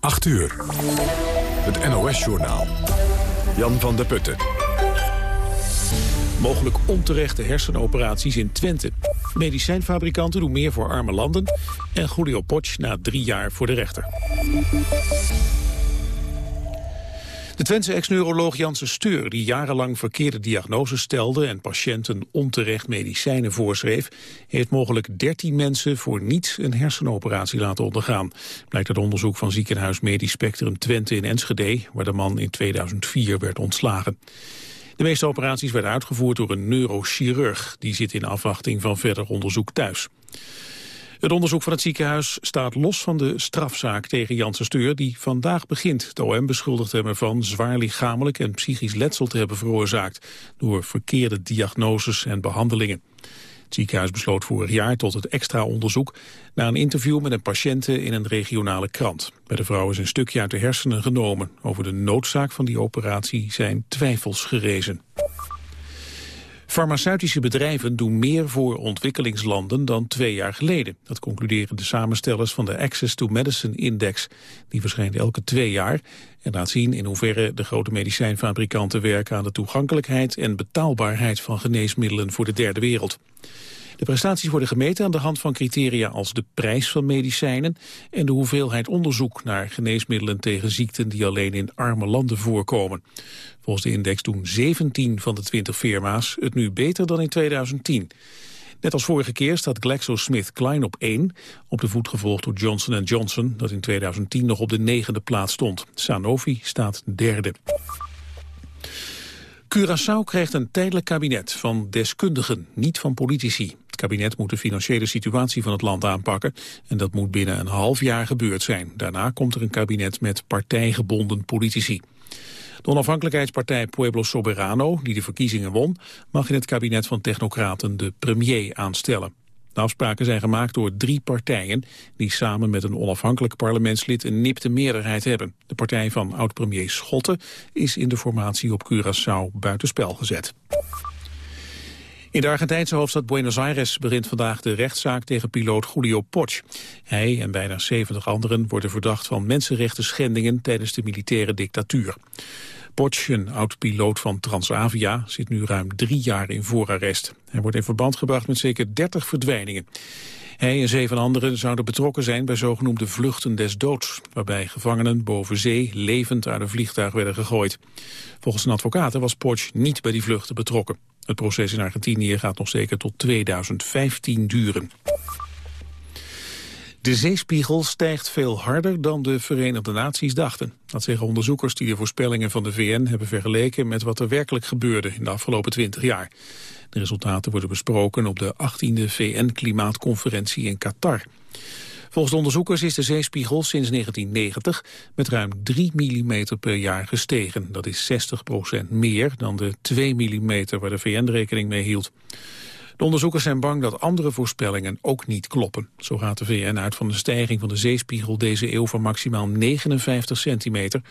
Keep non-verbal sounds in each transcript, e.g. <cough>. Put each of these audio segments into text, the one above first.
8 uur. Het NOS-journaal. Jan van der Putten. Mogelijk onterechte hersenoperaties in Twente. Medicijnfabrikanten doen meer voor arme landen. En Julio Potsch na drie jaar voor de rechter. De Twentse ex-neuroloog Janssen Steur, die jarenlang verkeerde diagnoses stelde en patiënten onterecht medicijnen voorschreef, heeft mogelijk 13 mensen voor niets een hersenoperatie laten ondergaan. Blijkt uit onderzoek van ziekenhuis Medisch Spectrum Twente in Enschede, waar de man in 2004 werd ontslagen. De meeste operaties werden uitgevoerd door een neurochirurg. Die zit in afwachting van verder onderzoek thuis. Het onderzoek van het ziekenhuis staat los van de strafzaak tegen Janssen Steur die vandaag begint. De OM beschuldigt hem ervan zwaar lichamelijk en psychisch letsel te hebben veroorzaakt door verkeerde diagnoses en behandelingen. Het ziekenhuis besloot vorig jaar tot het extra onderzoek na een interview met een patiënte in een regionale krant. Bij de vrouw is een stukje uit de hersenen genomen. Over de noodzaak van die operatie zijn twijfels gerezen. Farmaceutische bedrijven doen meer voor ontwikkelingslanden dan twee jaar geleden. Dat concluderen de samenstellers van de Access to Medicine Index. Die verschijnt elke twee jaar en laat zien in hoeverre de grote medicijnfabrikanten werken aan de toegankelijkheid en betaalbaarheid van geneesmiddelen voor de derde wereld. De prestaties worden gemeten aan de hand van criteria als de prijs van medicijnen en de hoeveelheid onderzoek naar geneesmiddelen tegen ziekten die alleen in arme landen voorkomen. Volgens de index doen 17 van de 20 firma's het nu beter dan in 2010. Net als vorige keer staat GlaxoSmithKline op 1, op de voet gevolgd door Johnson Johnson, dat in 2010 nog op de negende plaats stond. Sanofi staat derde. Curaçao krijgt een tijdelijk kabinet van deskundigen, niet van politici. Het kabinet moet de financiële situatie van het land aanpakken en dat moet binnen een half jaar gebeurd zijn. Daarna komt er een kabinet met partijgebonden politici. De onafhankelijkheidspartij Pueblo Soberano, die de verkiezingen won, mag in het kabinet van technocraten de premier aanstellen. De afspraken zijn gemaakt door drie partijen die samen met een onafhankelijk parlementslid een nipte meerderheid hebben. De partij van oud-premier Schotten is in de formatie op Curaçao buitenspel gezet. In de Argentijnse hoofdstad Buenos Aires begint vandaag de rechtszaak tegen piloot Julio Potsch. Hij en bijna 70 anderen worden verdacht van mensenrechten schendingen tijdens de militaire dictatuur. Potsch, een oud-piloot van Transavia, zit nu ruim drie jaar in voorarrest. Hij wordt in verband gebracht met zeker 30 verdwijningen. Hij en zeven anderen zouden betrokken zijn bij zogenoemde vluchten des doods, waarbij gevangenen boven zee levend uit een vliegtuig werden gegooid. Volgens een advocaten was Potsch niet bij die vluchten betrokken. Het proces in Argentinië gaat nog zeker tot 2015 duren. De zeespiegel stijgt veel harder dan de Verenigde Naties dachten. Dat zeggen onderzoekers die de voorspellingen van de VN hebben vergeleken met wat er werkelijk gebeurde in de afgelopen 20 jaar. De resultaten worden besproken op de 18e VN-klimaatconferentie in Qatar. Volgens de onderzoekers is de zeespiegel sinds 1990 met ruim 3 mm per jaar gestegen. Dat is 60% meer dan de 2 mm waar de VN rekening mee hield. De onderzoekers zijn bang dat andere voorspellingen ook niet kloppen. Zo gaat de VN uit van een stijging van de zeespiegel deze eeuw van maximaal 59 centimeter.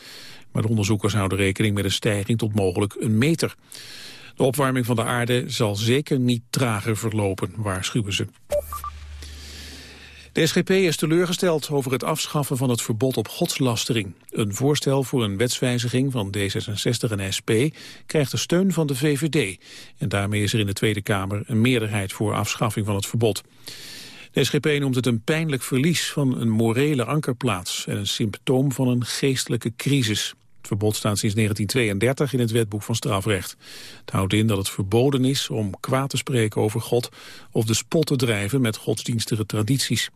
Maar de onderzoekers houden rekening met een stijging tot mogelijk een meter. De opwarming van de aarde zal zeker niet trager verlopen, waarschuwen ze. De SGP is teleurgesteld over het afschaffen van het verbod op godslastering. Een voorstel voor een wetswijziging van D66 en SP krijgt de steun van de VVD. En daarmee is er in de Tweede Kamer een meerderheid voor afschaffing van het verbod. De SGP noemt het een pijnlijk verlies van een morele ankerplaats... en een symptoom van een geestelijke crisis. Het verbod staat sinds 1932 in het wetboek van strafrecht. Het houdt in dat het verboden is om kwaad te spreken over God... of de spot te drijven met godsdienstige tradities.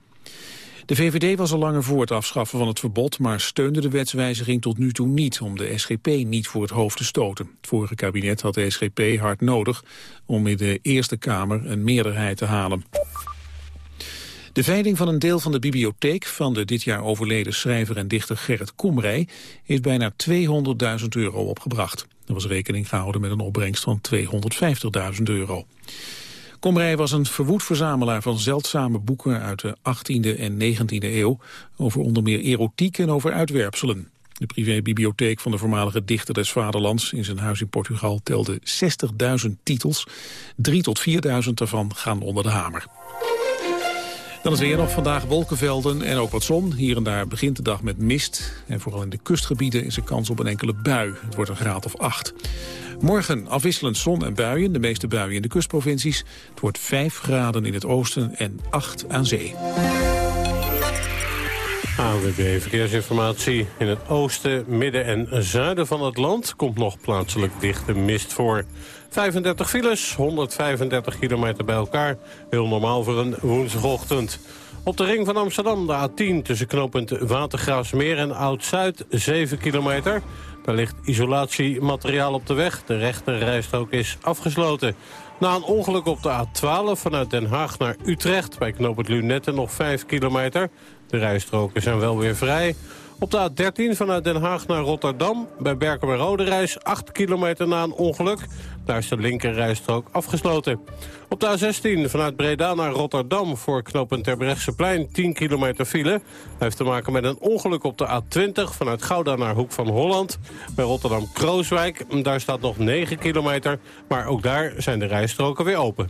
De VVD was al langer voor het afschaffen van het verbod... maar steunde de wetswijziging tot nu toe niet... om de SGP niet voor het hoofd te stoten. Het vorige kabinet had de SGP hard nodig... om in de Eerste Kamer een meerderheid te halen. De veiling van een deel van de bibliotheek van de dit jaar overleden schrijver en dichter Gerrit Komrij heeft bijna 200.000 euro opgebracht. Er was rekening gehouden met een opbrengst van 250.000 euro. Komrij was een verwoed verzamelaar van zeldzame boeken uit de 18e en 19e eeuw over onder meer erotiek en over uitwerpselen. De privébibliotheek van de voormalige dichter des vaderlands in zijn huis in Portugal telde 60.000 titels. 3 tot 4.000 daarvan gaan onder de hamer. Dan is weer nog vandaag wolkenvelden en ook wat zon. Hier en daar begint de dag met mist. En vooral in de kustgebieden is er kans op een enkele bui. Het wordt een graad of acht. Morgen afwisselend zon en buien, de meeste buien in de kustprovincies. Het wordt 5 graden in het oosten en 8 aan zee. AWB Verkeersinformatie. In het oosten, midden en zuiden van het land komt nog plaatselijk dichte mist voor. 35 files, 135 kilometer bij elkaar. Heel normaal voor een woensdagochtend. Op de ring van Amsterdam, de A10, tussen knooppunt Watergraafsmeer en Oud-Zuid, 7 kilometer. Daar ligt isolatiemateriaal op de weg. De rechte rijstrook is afgesloten. Na een ongeluk op de A12 vanuit Den Haag naar Utrecht... bij knooppunt Lunette nog 5 kilometer. De rijstroken zijn wel weer vrij. Op de A13 vanuit Den Haag naar Rotterdam. Bij Berken bij Rode reis 8 kilometer na een ongeluk. Daar is de linkerrijstrook afgesloten. Op de A16 vanuit Breda naar Rotterdam voor knooppunt Terbrechtseplein 10 kilometer file. Dat heeft te maken met een ongeluk op de A20 vanuit Gouda naar Hoek van Holland. Bij Rotterdam-Krooswijk, daar staat nog 9 kilometer. Maar ook daar zijn de rijstroken weer open.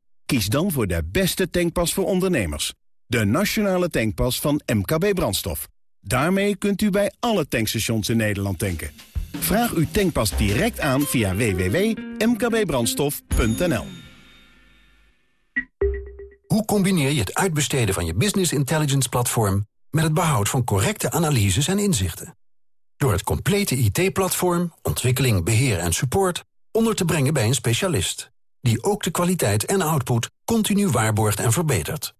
kies dan voor de beste tankpas voor ondernemers. De Nationale Tankpas van MKB Brandstof. Daarmee kunt u bij alle tankstations in Nederland tanken. Vraag uw tankpas direct aan via www.mkbbrandstof.nl. Hoe combineer je het uitbesteden van je business intelligence platform... met het behoud van correcte analyses en inzichten? Door het complete IT-platform, ontwikkeling, beheer en support... onder te brengen bij een specialist... die ook de kwaliteit en output continu waarborgt en verbetert.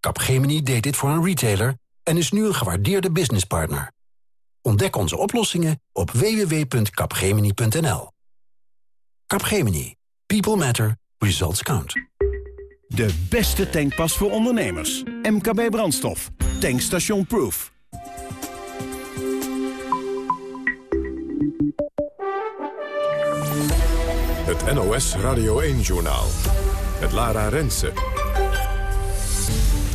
Capgemini deed dit voor een retailer en is nu een gewaardeerde businesspartner. Ontdek onze oplossingen op www.capgemini.nl. Capgemini. People matter. Results count. De beste tankpas voor ondernemers. MKB Brandstof. Tankstation Proof. Het NOS Radio 1-journaal. Het Lara Rensen.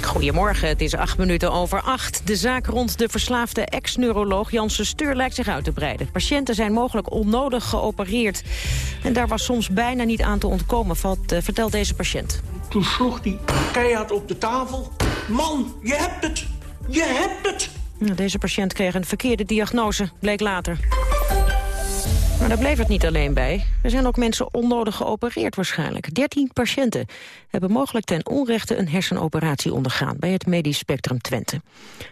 Goedemorgen, het is acht minuten over acht. De zaak rond de verslaafde ex-neuroloog Janssen Steur lijkt zich uit te breiden. Patiënten zijn mogelijk onnodig geopereerd. En daar was soms bijna niet aan te ontkomen, valt, uh, vertelt deze patiënt. Toen sloeg hij keihard op de tafel. Man, je hebt het! Je hebt het! Deze patiënt kreeg een verkeerde diagnose, bleek later. Maar daar bleef het niet alleen bij. Er zijn ook mensen onnodig geopereerd waarschijnlijk. 13 patiënten hebben mogelijk ten onrechte een hersenoperatie ondergaan... bij het Medisch Spectrum Twente.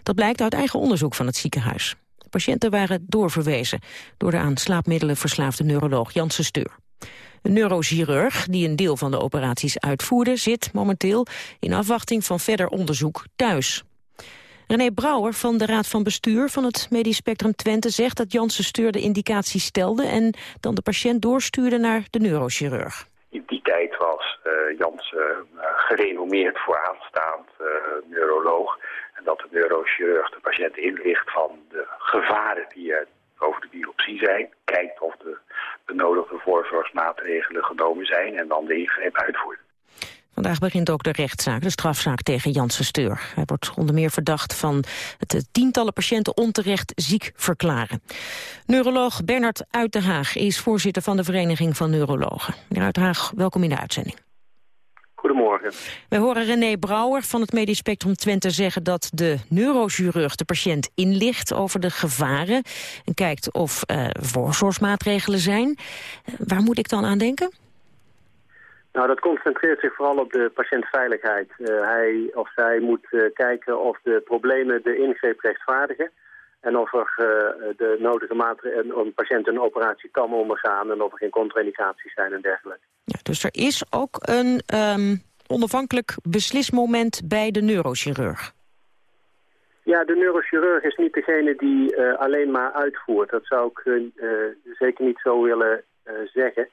Dat blijkt uit eigen onderzoek van het ziekenhuis. Patiënten waren doorverwezen door de aan slaapmiddelen verslaafde neuroloog Janssen Steur. Een neurochirurg die een deel van de operaties uitvoerde... zit momenteel in afwachting van verder onderzoek thuis. René Brouwer van de Raad van Bestuur van het Medisch Spectrum Twente zegt dat Janssen Steur de indicatie stelde en dan de patiënt doorstuurde naar de neurochirurg. In die tijd was uh, Janssen uh, gerenommeerd vooraanstaand uh, neuroloog. En dat de neurochirurg de patiënt inlicht van de gevaren die er over de biopsie zijn. Kijkt of de benodigde voorzorgsmaatregelen genomen zijn en dan de ingreep uitvoert. Vandaag begint ook de rechtszaak, de strafzaak tegen Janssen Steur. Hij wordt onder meer verdacht van het tientallen patiënten onterecht ziek verklaren. Neuroloog Bernard Uit de Haag is voorzitter van de Vereniging van Neurologen. Meneer Uit de Haag, welkom in de uitzending. Goedemorgen. Wij horen René Brouwer van het Medisch Spectrum Twente zeggen dat de neurochirurg de patiënt inlicht over de gevaren en kijkt of uh, voorzorgsmaatregelen zijn. Uh, waar moet ik dan aan denken? Nou, dat concentreert zich vooral op de patiëntveiligheid. Uh, hij of zij moet uh, kijken of de problemen de ingreep rechtvaardigen. En of er uh, de nodige maatregelen, een patiënt een operatie kan ondergaan... en of er geen contra-indicaties zijn en dergelijke. Ja, dus er is ook een um, onafhankelijk beslismoment bij de neurochirurg. Ja, de neurochirurg is niet degene die alleen maar uitvoert. Dat zou ik zeker niet zo willen zeggen.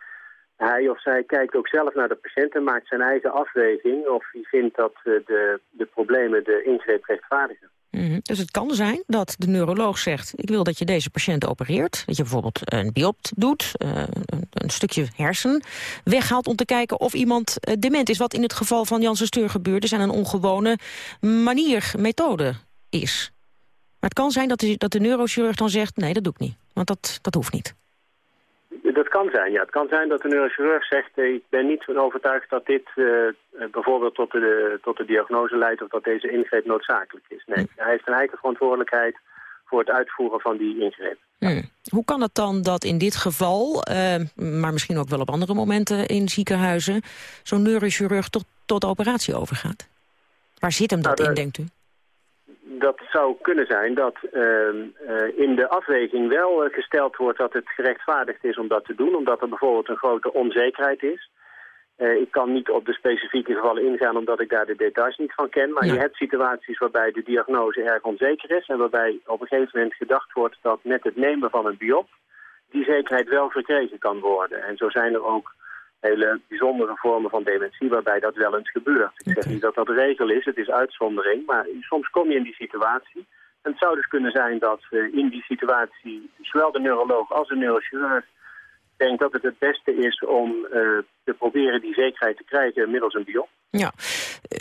Hij of zij kijkt ook zelf naar de patiënt en maakt zijn eigen afweging... of hij vindt dat de, de problemen de ingreep rechtvaardigen. Mm. Dus het kan zijn dat de neuroloog zegt... ik wil dat je deze patiënt opereert. Dat je bijvoorbeeld een biopt doet, een, een, stukje hersen weghaalt... om te kijken of iemand dement is. Wat in het geval van Janssen Steur gebeurde... zijn een ongewone manier, methode is. Maar het kan zijn dat de, dat de neurochirurg dan zegt... nee, dat doe ik niet, want dat, dat hoeft niet. Dat kan zijn, ja. Het kan zijn dat de neurochirurg zegt... ik ben niet van overtuigd dat dit uh, bijvoorbeeld tot de, tot de diagnose leidt... of dat deze ingreep noodzakelijk is. Nee, hm. hij heeft een eigen verantwoordelijkheid voor het uitvoeren van die ingreep. Hm. Hoe kan het dan dat in dit geval, uh, maar misschien ook wel op andere momenten in ziekenhuizen... zo'n neurochirurg tot, tot de operatie overgaat? Waar zit hem dat nou, in, denkt u? Dat zou kunnen zijn dat uh, uh, in de afweging wel uh, gesteld wordt dat het gerechtvaardigd is om dat te doen, omdat er bijvoorbeeld een grote onzekerheid is. ik kan niet op de specifieke gevallen ingaan omdat ik daar de details niet van ken, maar ja. je hebt situaties waarbij de diagnose erg onzeker is en waarbij op een gegeven moment gedacht wordt dat met het nemen van een biop die zekerheid wel verkregen kan worden. En zo zijn er ook hele bijzondere vormen van dementie waarbij dat wel eens gebeurt. Ik zeg niet dat dat de regel is, het is uitzondering, maar soms kom je in die situatie. En het zou dus kunnen zijn dat uh, in die situatie zowel de neuroloog als de neurochirurg denkt dat het het beste is om uh, te proberen die zekerheid te krijgen middels een biop. Ja,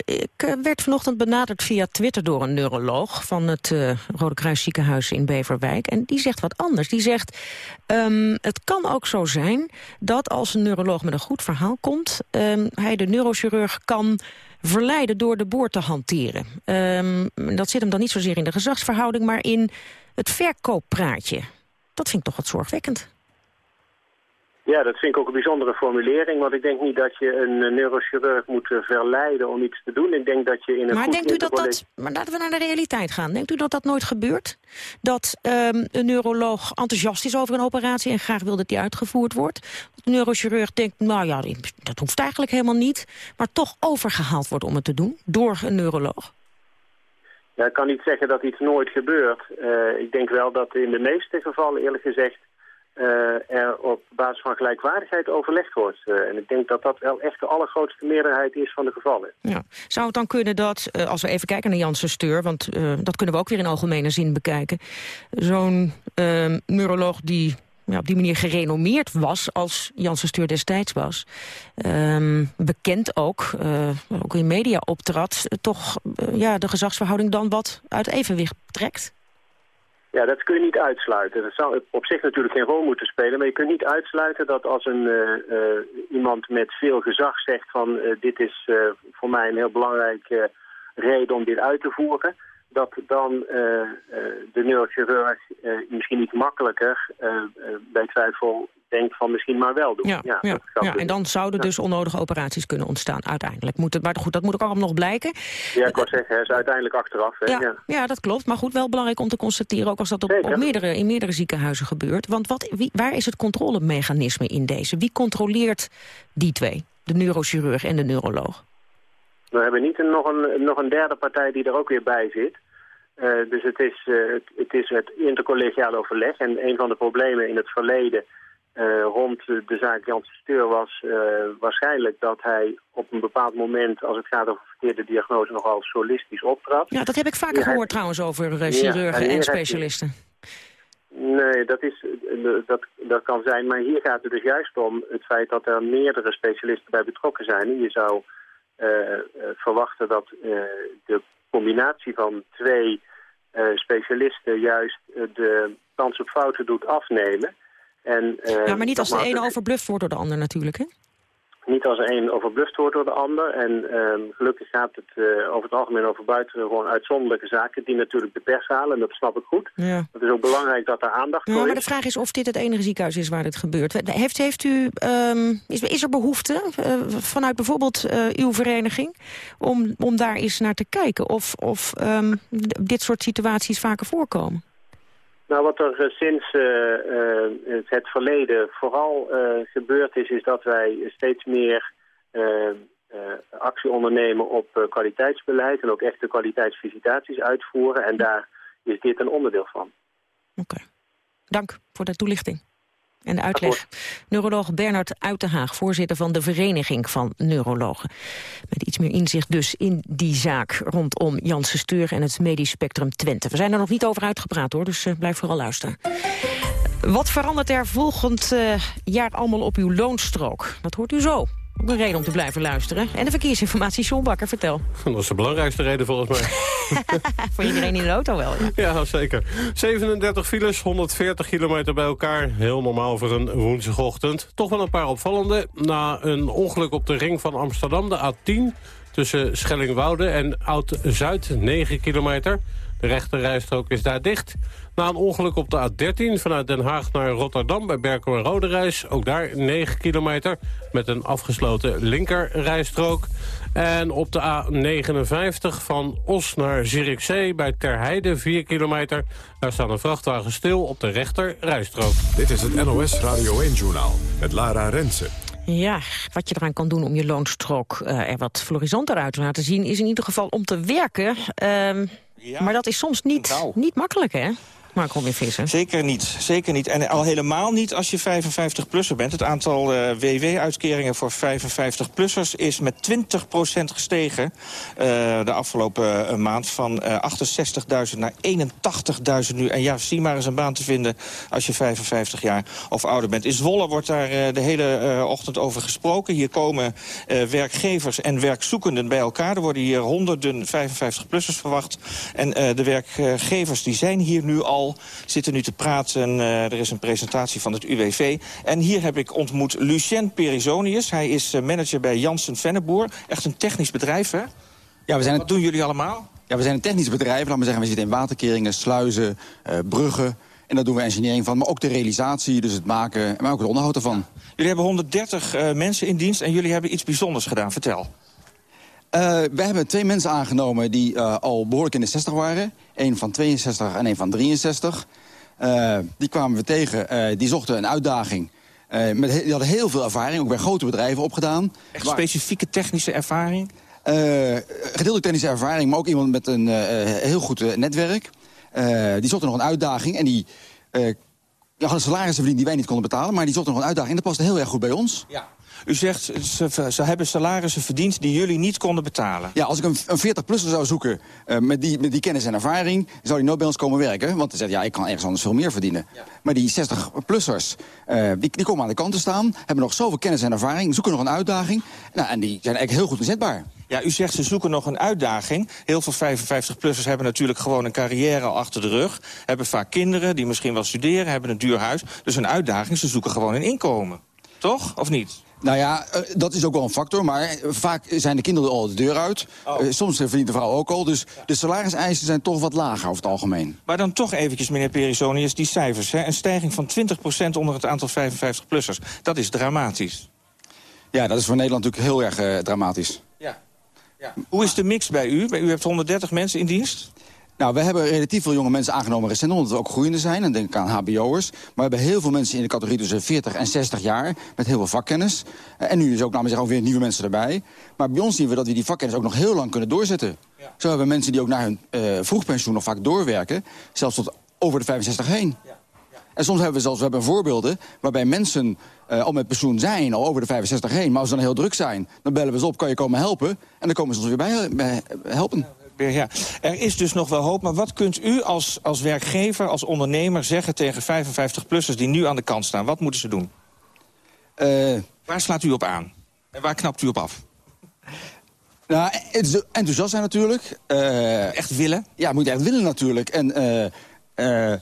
ik werd vanochtend benaderd via Twitter door een neuroloog van het uh, Rode Kruis ziekenhuis in Beverwijk. En die zegt wat anders. Die zegt, um, het kan ook zo zijn dat als een neuroloog met een goed verhaal komt, um, hij de neurochirurg kan verleiden door de boor te hanteren. Um, dat zit hem dan niet zozeer in de gezagsverhouding, maar in het verkooppraatje. Dat vind ik toch wat zorgwekkend. Ja, dat vind ik ook een bijzondere formulering. Want ik denk niet dat je een neurochirurg moet verleiden om iets te doen. Ik denk dat je in een maar denkt u dat dat... Maar laten we naar de realiteit gaan. Denkt u dat dat nooit gebeurt? Dat um, een neuroloog enthousiast is over een operatie... en graag wil dat die uitgevoerd wordt? Dat de neurochirurg denkt, nou ja, dat hoeft eigenlijk helemaal niet... maar toch overgehaald wordt om het te doen door een neuroloog? Ja, ik kan niet zeggen dat iets nooit gebeurt. Uh, ik denk wel dat in de meeste gevallen, eerlijk gezegd er op basis van gelijkwaardigheid overlegd wordt. Uh, en ik denk dat dat wel echt de allergrootste meerderheid is van de gevallen. Ja. Zou het dan kunnen dat, uh, als we even kijken naar Janssen Steur... want dat kunnen we ook weer in algemene zin bekijken... zo'n ehm, neuroloog die ja, op die manier gerenommeerd was als Janssen Steur destijds was. Um, bekend ook, ook in media optrad... toch ja, de gezagsverhouding dan wat uit evenwicht trekt? Ja, dat kun je niet uitsluiten. Dat zou op zich natuurlijk geen rol moeten spelen, maar je kunt niet uitsluiten dat als een, uh, uh, iemand met veel gezag zegt van uh, dit is voor mij een heel belangrijke reden om dit uit te voeren, dat dan de neurochirurg misschien niet makkelijker bij twijfel denkt van misschien maar wel doen. Ja, ja, ja, ja en dan zouden dus onnodige operaties kunnen ontstaan uiteindelijk. Moet het, maar goed, dat moet ook allemaal nog blijken. Ja, ik wou zeggen, is uiteindelijk achteraf. Hè? Ja, ja. dat klopt. Maar goed, wel belangrijk om te constateren... ook als dat op, op meerdere, in meerdere ziekenhuizen gebeurt. Want wat, wie, waar is het controlemechanisme in deze? Wie controleert die twee? De neurochirurg en de neuroloog? We hebben niet een, nog, een, nog een derde partij die er ook weer bij zit... Uh, dus het is, uh, het, het, is het intercollegiaal overleg. En een van de problemen in het verleden uh, rond de zaak Jan Steur was uh, waarschijnlijk dat hij op een bepaald moment, als het gaat over verkeerde diagnose, nogal solistisch optrad. Ja, dat heb ik vaker gehoord trouwens over uh, chirurgen ja, en, en specialisten. Nee, dat, is, dat, dat kan zijn. Maar hier gaat het dus juist om het feit dat er meerdere specialisten bij betrokken zijn. En je zou verwachten dat de combinatie van twee specialisten juist de kans op fouten doet afnemen. En, uh, ja, maar niet als de ene overbluft wordt door de ander natuurlijk, hè? niet als een overbluft wordt door de ander. En ehm, gelukkig gaat het uh, over het algemeen over buiten gewoon uitzonderlijke zaken... die natuurlijk de pers halen, en dat snap ik goed. Ja. Het is ook belangrijk dat er aandacht ja, is. Maar de vraag is of dit het enige ziekenhuis is waar dit gebeurt. Heeft, heeft u, um, is, is er behoefte uh, vanuit bijvoorbeeld uw vereniging... Om, om daar eens naar te kijken of, of um, dit soort situaties vaker voorkomen? Nou, wat er uh, sinds uh, uh, het verleden vooral gebeurd is... is dat wij steeds meer actie ondernemen op kwaliteitsbeleid... en ook echte kwaliteitsvisitaties uitvoeren. En daar is dit een onderdeel van. Oké. Dank voor de toelichting en de uitleg. Neuroloog Bernard Uitenhaag, voorzitter van de Vereniging van Neurologen. Met iets meer inzicht dus in die zaak rondom Janssen Steur en het medisch spectrum Twente. We zijn er nog niet over uitgepraat hoor, dus uh, blijf vooral luisteren. Wat verandert er volgend uh, jaar allemaal op uw loonstrook? Dat hoort u zo. Ook een reden om te blijven luisteren. En de verkeersinformatie, John Bakker, vertel. <laughs> Dat is de belangrijkste reden volgens mij. <laughs> Voor iedereen in de auto wel, ja. Ja, zeker. 37 files, 140 kilometer bij elkaar. Heel normaal voor een woensdagochtend. Toch wel een paar opvallende. Na een ongeluk op de ring van Amsterdam, de A10... tussen Schellingwoude en Oud-Zuid, 9 kilometer... De rechterrijstrook is daar dicht. Na een ongeluk op de A13 vanuit Den Haag naar Rotterdam bij Berkel en Roderijs. Ook daar 9 kilometer met een afgesloten linkerrijstrook. En op de A59 van Os naar Zierikzee bij Terheide 4 kilometer. Daar staan een vrachtwagen stil op de rechterrijstrook. Dit is het NOS Radio 1-journaal met Lara Rensen. Ja, wat je eraan kan doen om je loonstrook uh, er wat florissanter uit te laten zien... is in ieder geval om te werken. Uh, ja. Maar dat is soms niet, niet makkelijk, hè? Mark weer Visser. Zeker niet, zeker niet. En al helemaal niet als je 55-plusser bent. Het aantal uh, WW-uitkeringen voor 55-plussers is met 20% gestegen... Uh, de afgelopen uh, maand van 68.000 naar 81.000 nu. En ja, zie maar eens een baan te vinden als je 55 jaar of ouder bent. In Zwolle wordt daar de hele ochtend over gesproken. Hier komen werkgevers en werkzoekenden bij elkaar. Er worden hier honderden 55-plussers verwacht. En de werkgevers die zijn hier nu al zitten nu te praten. Uh, er is een presentatie van het UWV. En hier heb ik ontmoet Lucien Perisonius. Hij is uh, manager bij Janssen Venneboer. Echt een technisch bedrijf, hè? Ja, we zijn Wat doen jullie allemaal? Ja, we zijn een technisch bedrijf. Laat maar zeggen, we zitten in waterkeringen, sluizen, uh, bruggen. En daar doen we engineering van. Maar ook de realisatie, dus het maken, maar ook het onderhoud ervan. Jullie hebben 130 mensen in dienst en jullie hebben iets bijzonders gedaan. Vertel. Uh, we hebben twee mensen aangenomen die uh, al behoorlijk in de 60 waren. Eén van 62 en één van 63. Uh, die kwamen we tegen. die zochten een uitdaging. met die hadden heel veel ervaring, ook bij grote bedrijven opgedaan. Echt waar... specifieke technische ervaring? gedeeltelijk technische ervaring, maar ook iemand met een heel goed netwerk. die zochten nog een uitdaging en die... Ja, hadden salarissen verdiend die wij niet konden betalen... maar die zochten nog een uitdaging en dat paste heel erg goed bij ons. Ja. U zegt, ze, ze, hebben salarissen verdiend die jullie niet konden betalen. Ja, als ik een, een 40-plusser zou zoeken uh, met, die, met die kennis en ervaring... zou die nooit bij ons komen werken. Want ze zegt, ja, ik kan ergens anders veel meer verdienen. Ja. Maar die 60-plussers, uh, die, die komen aan de kant te staan... hebben nog zoveel kennis en ervaring, zoeken nog een uitdaging... Nou, en die zijn eigenlijk heel goed inzetbaar. Ja, u zegt ze zoeken nog een uitdaging. Heel veel 55-plussers hebben natuurlijk gewoon een carrière al achter de rug. Hebben vaak kinderen die misschien wel studeren, hebben een duur huis. Dus een uitdaging, ze zoeken gewoon een inkomen. Toch? Of niet? Nou ja, uh, dat is ook wel een factor, maar vaak zijn de kinderen al de deur uit. Oh. Uh, soms verdient de vrouw ook al, dus de salariseisen zijn toch wat lager over het algemeen. Maar dan toch eventjes, meneer Perisonius, die cijfers. Hè? Een stijging van 20% onder het aantal 55-plussers. Dat is dramatisch. Ja, dat is voor Nederland natuurlijk heel erg uh, dramatisch. Ja. ja. Hoe is de mix bij u? U hebt 130 mensen in dienst? Nou, we hebben relatief veel jonge mensen aangenomen recent... omdat we ook groeiende zijn, en denk ik aan hbo'ers. Maar we hebben heel veel mensen in de categorie tussen 40 en 60 jaar... met heel veel vakkennis. En nu is ook, namelijk zeggen, weer nieuwe mensen erbij. Maar bij ons zien we dat we die vakkennis ook nog heel lang kunnen doorzetten. Ja. Zo hebben we mensen die ook naar hun uh, vroegpensioen nog vaak doorwerken... zelfs tot over de 65 heen. Ja. Ja. En soms hebben we zelfs we hebben voorbeelden waarbij mensen uh, al met pensioen zijn, al over de 65 heen... maar als ze dan heel druk zijn, dan bellen we ze op, kan je komen helpen... en dan komen ze ons weer bij helpen. Ja, er is dus nog wel hoop, maar wat kunt u als, als werkgever, als ondernemer zeggen tegen 55-plussers die nu aan de kant staan? Wat moeten ze doen? Uh, waar slaat u op aan? En waar knapt u op af? Nou, enthousiast zijn natuurlijk. Uh, echt willen? Ja, moet echt willen natuurlijk. En uh,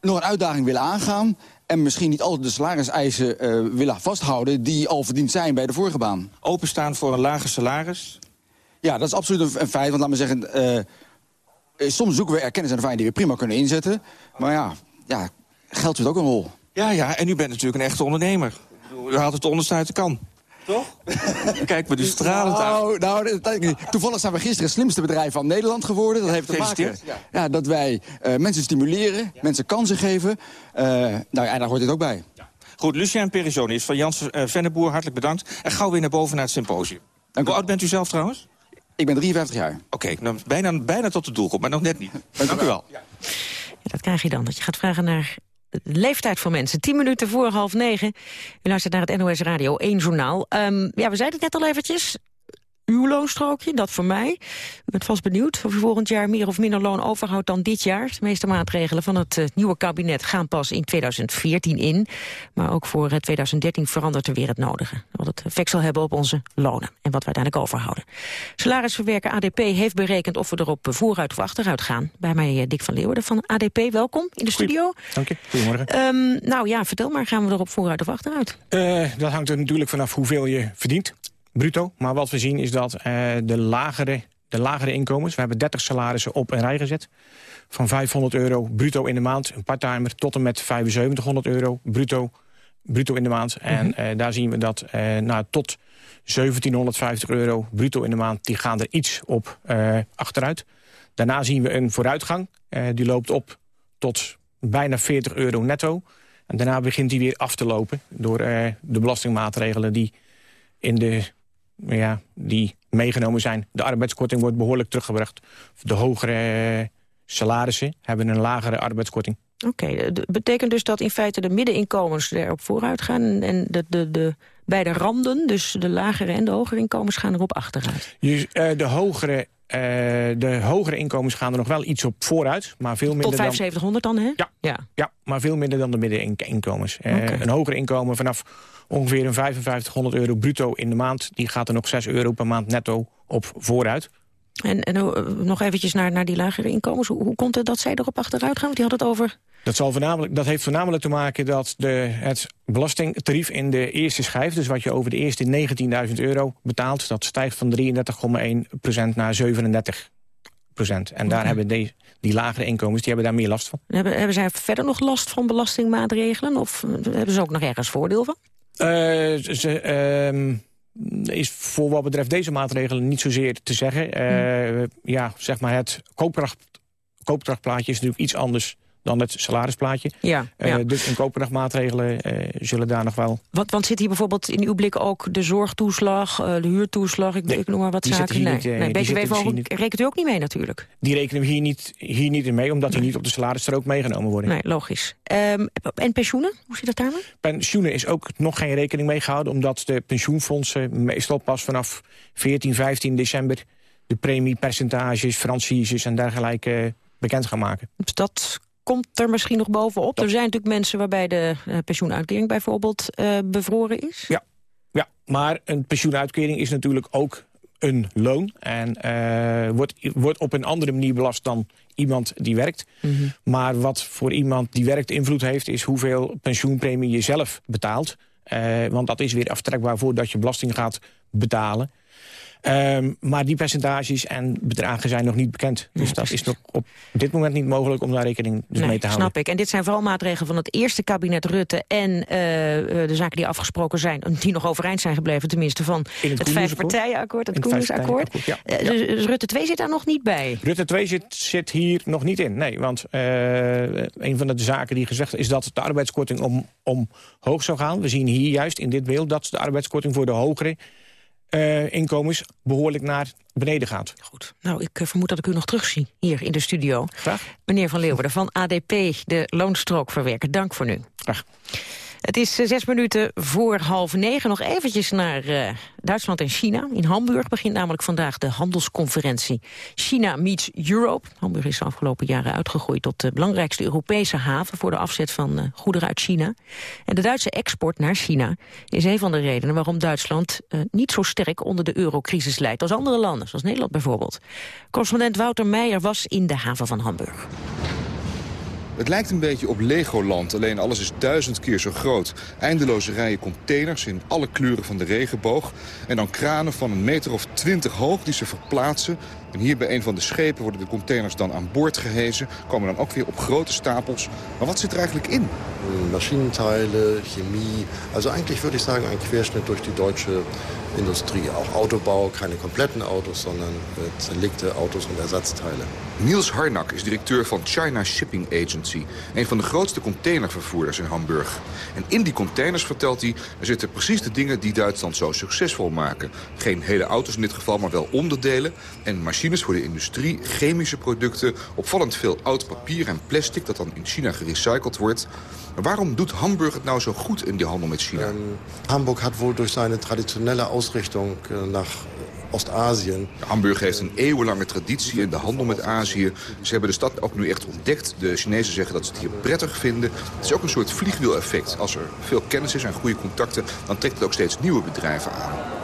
nog een uitdaging willen aangaan. En misschien niet altijd de salariseisen eh, willen vasthouden... die al verdiend zijn bij de vorige baan. Openstaan voor een lager salaris? Ja, dat is absoluut een, een feit. Want laat me zeggen, eh, eh, soms zoeken we erkennis en ervaring die we prima kunnen inzetten. Maar ja, ja geld speelt ook een rol. Ja, ja, en u bent natuurlijk een echte ondernemer. U haalt het onderste uit de kan. Toch? <laughs> Kijk me dus stralend aan. Nou, nou, toevallig zijn we gisteren het slimste bedrijf van Nederland geworden. Dat heeft te maken ja, dat wij eh, mensen stimuleren, mensen kansen geven. Eh, nou ja, en daar hoort dit ook bij. Goed, Lucien Perizoni is van Jans uh, Venneboer. Hartelijk bedankt. En gauw weer naar boven naar het symposium. Hoe oud bent u zelf trouwens? Ik ben 53 jaar. Oké, nou, bijna, bijna tot de doelgroep, maar nog net niet. Dank u wel. Dat krijg je dan, dat je gaat vragen naar de leeftijd van mensen. Tien minuten voor half negen. U luistert naar het NOS Radio 1 Journaal. Ehm, ja, we zeiden het net al eventjes. Uw loonstrookje, dat voor mij. U bent vast benieuwd of u volgend jaar meer of minder loon overhoudt dan dit jaar. De meeste maatregelen van het eh, nieuwe kabinet gaan pas in 2014 in. Maar ook voor eh, 2013 verandert er weer het nodige. Wat het effect zal hebben op onze lonen en wat we uiteindelijk overhouden. Salarisverwerker ADP heeft berekend of we erop vooruit of achteruit gaan. Bij mij eh, Dick van Leeuwen van ADP, welkom in de studio. Dank je. Goedemorgen. Ehm, nou ja, vertel maar, gaan we erop vooruit of achteruit? Eh, dat hangt er natuurlijk vanaf hoeveel je verdient, bruto. Maar wat we zien is dat eh, de, lagere, de lagere inkomens... we hebben 30 salarissen op een rij gezet. Van 500 euro bruto in de maand, een parttimer... tot en met 7500 euro bruto, bruto in de maand. En eh, daar zien we dat eh, nou, tot 1750 euro bruto in de maand... die gaan er iets op achteruit. Daarna zien we een vooruitgang. Die loopt op tot bijna 40 euro netto. En daarna begint hij weer af te lopen door de belastingmaatregelen die, in de, ja, die meegenomen zijn. De arbeidskorting wordt behoorlijk teruggebracht. De hogere eh, salarissen hebben een lagere arbeidskorting. Oké, dat betekent dus dat in feite de middeninkomens erop vooruit gaan... en de, de, de beide randen, dus de lagere en de hogere inkomens, gaan erop achteruit. Eh, de, hogere, eh, de hogere inkomens gaan er nog wel iets op vooruit. Maar veel minder Tot 7500 dan, hè? Ja, ja. ja, maar veel minder dan de middeninkomens. Eh. Een hoger inkomen vanaf ongeveer een 5500 euro bruto in de maand... die gaat er nog 6 euro per maand netto op vooruit. En, en eh, nog eventjes naar, naar die lagere inkomens. Hoe, hoe komt het dat zij erop achteruit gaan? Want die had het over... Dat, zal voornamelijk, dat heeft voornamelijk te maken dat de, het belastingtarief in de eerste schijf... dus wat je over de eerste 19.000 euro betaalt... dat stijgt van 33,1% naar 37% En daar hebben die, die lagere inkomens die hebben daar meer last van. Hebben, hebben zij verder nog last van belastingmaatregelen? Of eh, hebben ze ook nog ergens voordeel van? Eh, ze, ehm, is voor wat betreft deze maatregelen niet zozeer te zeggen. Eh, Ja, zeg maar het koopkracht, koopkrachtplaatje is natuurlijk iets anders dan het salarisplaatje. Ja, Eh, ja. Dus in koopkrachtmaatregelen eh, zullen daar nog wel... Want, want zit hier bijvoorbeeld in uw blik ook de zorgtoeslag, eh, de huurtoeslag, ik, ik noem maar wat zaken? nee, niet, nee, BTW rekent u ook niet mee natuurlijk. Die rekenen we hier niet, hier niet in mee, omdat die niet op de salarisstrook meegenomen worden. Nee, logisch. Ehm, en pensioenen, hoe zit het daarmee? Pensioenen is ook nog geen rekening mee gehouden... omdat de pensioenfondsen meestal pas vanaf 14, 15 december... de premiepercentages, franchises en dergelijke bekend gaan maken. Dus dat komt er misschien nog bovenop. Er zijn natuurlijk mensen waarbij de eh, pensioenuitkering bijvoorbeeld eh, bevroren is. Ja, ja, maar een pensioenuitkering is natuurlijk ook een loon. En eh, wordt, wordt op een andere manier belast dan iemand die werkt. Maar wat voor iemand die werkt invloed heeft... is hoeveel pensioenpremie je zelf betaalt. Want dat is weer aftrekbaar voordat je belasting gaat betalen. Ehm, maar die percentages en bedragen zijn nog niet bekend. Dus dat is nog op dit moment niet mogelijk om daar rekening dus Nee, mee te houden. snap ik. En dit zijn vooral maatregelen van het eerste kabinet Rutte... en eh, eh, de zaken die afgesproken zijn, die nog overeind zijn gebleven... tenminste van In het het Vijfpartijenakkoord, het Koendersakkoord. Ja. Eh, dus dus Rutte 2 zit daar nog niet bij. Rutte 2 zit, zit hier nog niet in. Nee, want een van de zaken die gezegd is dat de arbeidskorting om, omhoog zou gaan. We zien hier juist in dit beeld dat de arbeidskorting voor de hogere eh, inkomens behoorlijk naar beneden gaat. Goed. Nou, ik eh, vermoed dat ik u nog terugzie hier in de studio. Graag. Meneer Van Leeuwen van ADP, de loonstrookverwerker. Dank voor nu. Graag. Het is eh, zes minuten voor half negen. Nog eventjes naar eh, Duitsland en China. In Hamburg begint namelijk vandaag de handelsconferentie China Meets Europe. Hamburg is de afgelopen jaren uitgegroeid tot de belangrijkste Europese haven... voor de afzet van eh, goederen uit China. En de Duitse export naar China is een van de redenen... waarom Duitsland niet zo sterk onder de eurocrisis leidt als andere landen, zoals Nederland bijvoorbeeld. Correspondent Wouter Meijer was in de haven van Hamburg. Het lijkt een beetje op Legoland, alleen alles is duizend keer zo groot. Eindeloze rijen containers in alle kleuren van de regenboog. En dan kranen van een meter of twintig hoog die ze verplaatsen. En hier bij een van de schepen worden de containers dan aan boord gehezen. Komen dan ook weer op grote stapels. Maar wat zit er eigenlijk in? Maschinenteile, chemie. Also eigentlich würde ich sagen, ein Querschnitt durch die deutsche Industrie. Auch Autobau, keine kompletten Autos, sondern äh, zerlegte Autos und Ersatzteile. Niels Harnak is directeur van China Shipping Agency. Een van de grootste containervervoerders in Hamburg. En in die containers, vertelt hij, er zitten precies de dingen die Duitsland zo succesvol maken. Geen hele auto's in dit geval, maar wel onderdelen. En machines voor de industrie, chemische producten... opvallend veel oud papier en plastic dat dan in China gerecycled wordt... Waarom doet Hamburg het nou zo goed in die handel met China? Um, Hamburg hat wohl durch seine traditionelle Ausrichtung äh, nach Oost-Azië. Hamburg heeft een eeuwenlange traditie in de handel met Azië. Ze hebben de stad ook nu echt ontdekt. De Chinezen zeggen dat ze het hier prettig vinden. Het is ook een soort vliegwiel-effect. Als er veel kennis is en goede contacten... dan trekt het ook steeds nieuwe bedrijven aan.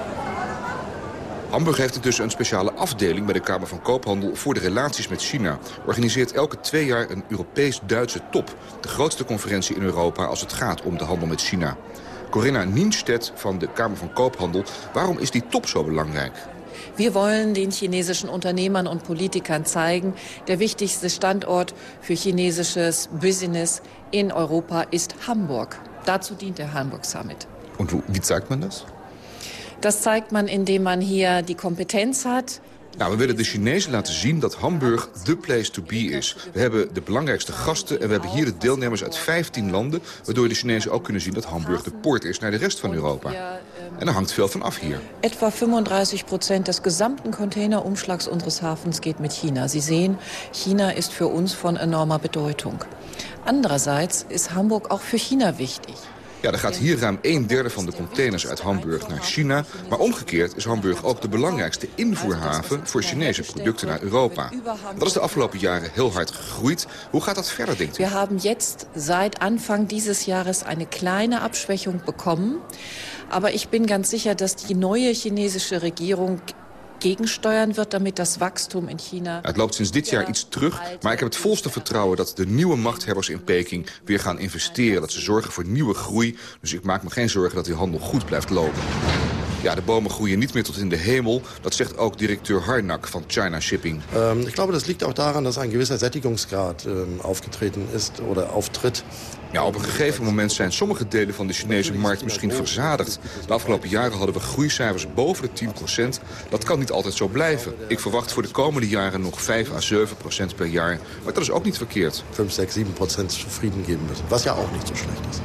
Hamburg heeft dus een speciale afdeling bij de Kamer van Koophandel voor de relaties met China. Organiseert elke twee jaar een Europees-Duitse top. De grootste conferentie in Europa als het gaat om de handel met China. Corinna Nienstedt van de Kamer van Koophandel. Waarom is die top zo belangrijk? Wir wollen den chinesischen Unternehmern und Politikern zeigen, der wichtigste Standort für chinesisches Business in Europa ist Hamburg. Dazu dient der Hamburg Summit. Und wie zeigt man das? Das zeigt man, indem man hier die Kompetenz hat, nou, we willen de Chinezen laten zien dat Hamburg the place to be is. We hebben de belangrijkste gasten en we hebben hier de deelnemers uit 15 landen... waardoor de Chinezen ook kunnen zien dat Hamburg de poort is naar de rest van Europa. En er hangt veel van af hier. Etwa 35 Prozent des gesamten Containerumschlags unseres Hafens geht mit China. Sie sehen, China ist für uns von enormer Bedeutung. Andererseits ist Hamburg auch für China wichtig. Ja, er gaat hier ruim een derde van de containers uit Hamburg naar China. Maar omgekeerd is Hamburg ook de belangrijkste invoerhaven voor Chinese producten naar Europa. Dat is de afgelopen jaren heel hard gegroeid. Hoe gaat dat verder, denkt u? We hebben jetzt seit Anfang dieses Jahres eine kleine Abschwächung bekommen. Aber ich bin ganz sicher, dass die neue chinesische Regierung gegensteuern wird, damit das Wachstum in China... Het loopt sinds dit jaar iets terug, maar ik heb het volste vertrouwen... dat de nieuwe machthebbers in Peking weer gaan investeren. Dat ze zorgen voor nieuwe groei. Dus ik maak me geen zorgen dat die handel goed blijft lopen. Ja, de bomen groeien niet meer tot in de hemel. Dat zegt ook directeur Harnak van China Shipping. Um, ik glaube, dat ligt ook daran, dat een gewisser Sättigungsgrad um, aufgetreten is of auftritt. Ja, op een gegeven moment zijn sommige delen van de Chinese markt misschien verzadigd. De afgelopen jaren hadden we groeicijfers boven de 10% Dat kan niet altijd zo blijven. Ik verwacht voor de komende jaren nog 5 à 7% per jaar. Maar dat is ook niet verkeerd. 5, 6, 7% tevreden geven. Wat ja ook niet zo slecht is.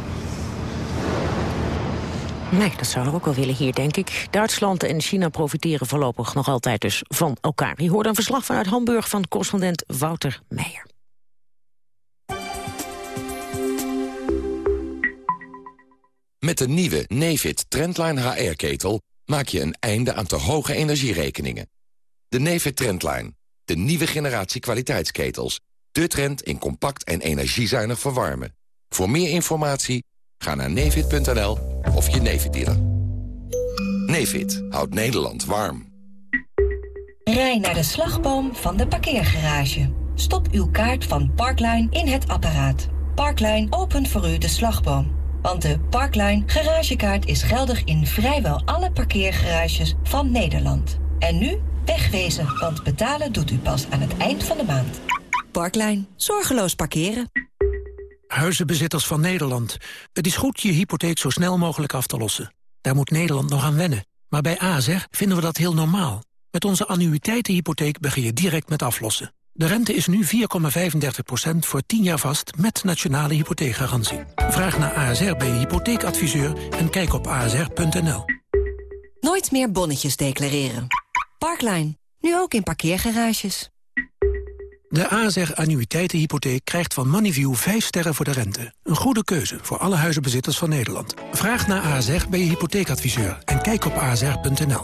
Nee, dat zouden we ook wel willen hier, denk ik. Duitsland en China profiteren voorlopig nog altijd dus van elkaar. Je hoort een verslag vanuit Hamburg van correspondent Wouter Meijer. Met de nieuwe Nefit Trendline HR-ketel maak je een einde aan te hoge energierekeningen. De Nefit Trendline, de nieuwe generatie kwaliteitsketels. De trend in compact en energiezuinig verwarmen. Voor meer informatie ga naar nefit.nl of je Nefit dealer. Nefit houdt Nederland warm. Rij naar de slagboom van de parkeergarage. Stop uw kaart van Parkline in het apparaat. Parkline opent voor u de slagboom. Want de Parkline garagekaart is geldig in vrijwel alle parkeergarages van Nederland. En nu wegwezen, want betalen doet u pas aan het eind van de maand. Parkline. Zorgeloos parkeren. Huizenbezitters van Nederland. Het is goed je hypotheek zo snel mogelijk af te lossen. Daar moet Nederland nog aan wennen. Maar bij AZER vinden we dat heel normaal. Met onze annuïteitenhypotheek begin je direct met aflossen. De rente is nu 4,35% voor 10 jaar vast met nationale hypotheekgarantie. Vraag naar ASR bij je hypotheekadviseur en kijk op asr.nl. Nooit meer bonnetjes declareren. Parkline, nu ook in parkeergarages. De ASR annuïteitenhypotheek krijgt van Moneyview 5 sterren voor de rente. Een goede keuze voor alle huizenbezitters van Nederland. Vraag naar ASR bij je hypotheekadviseur en kijk op asr.nl.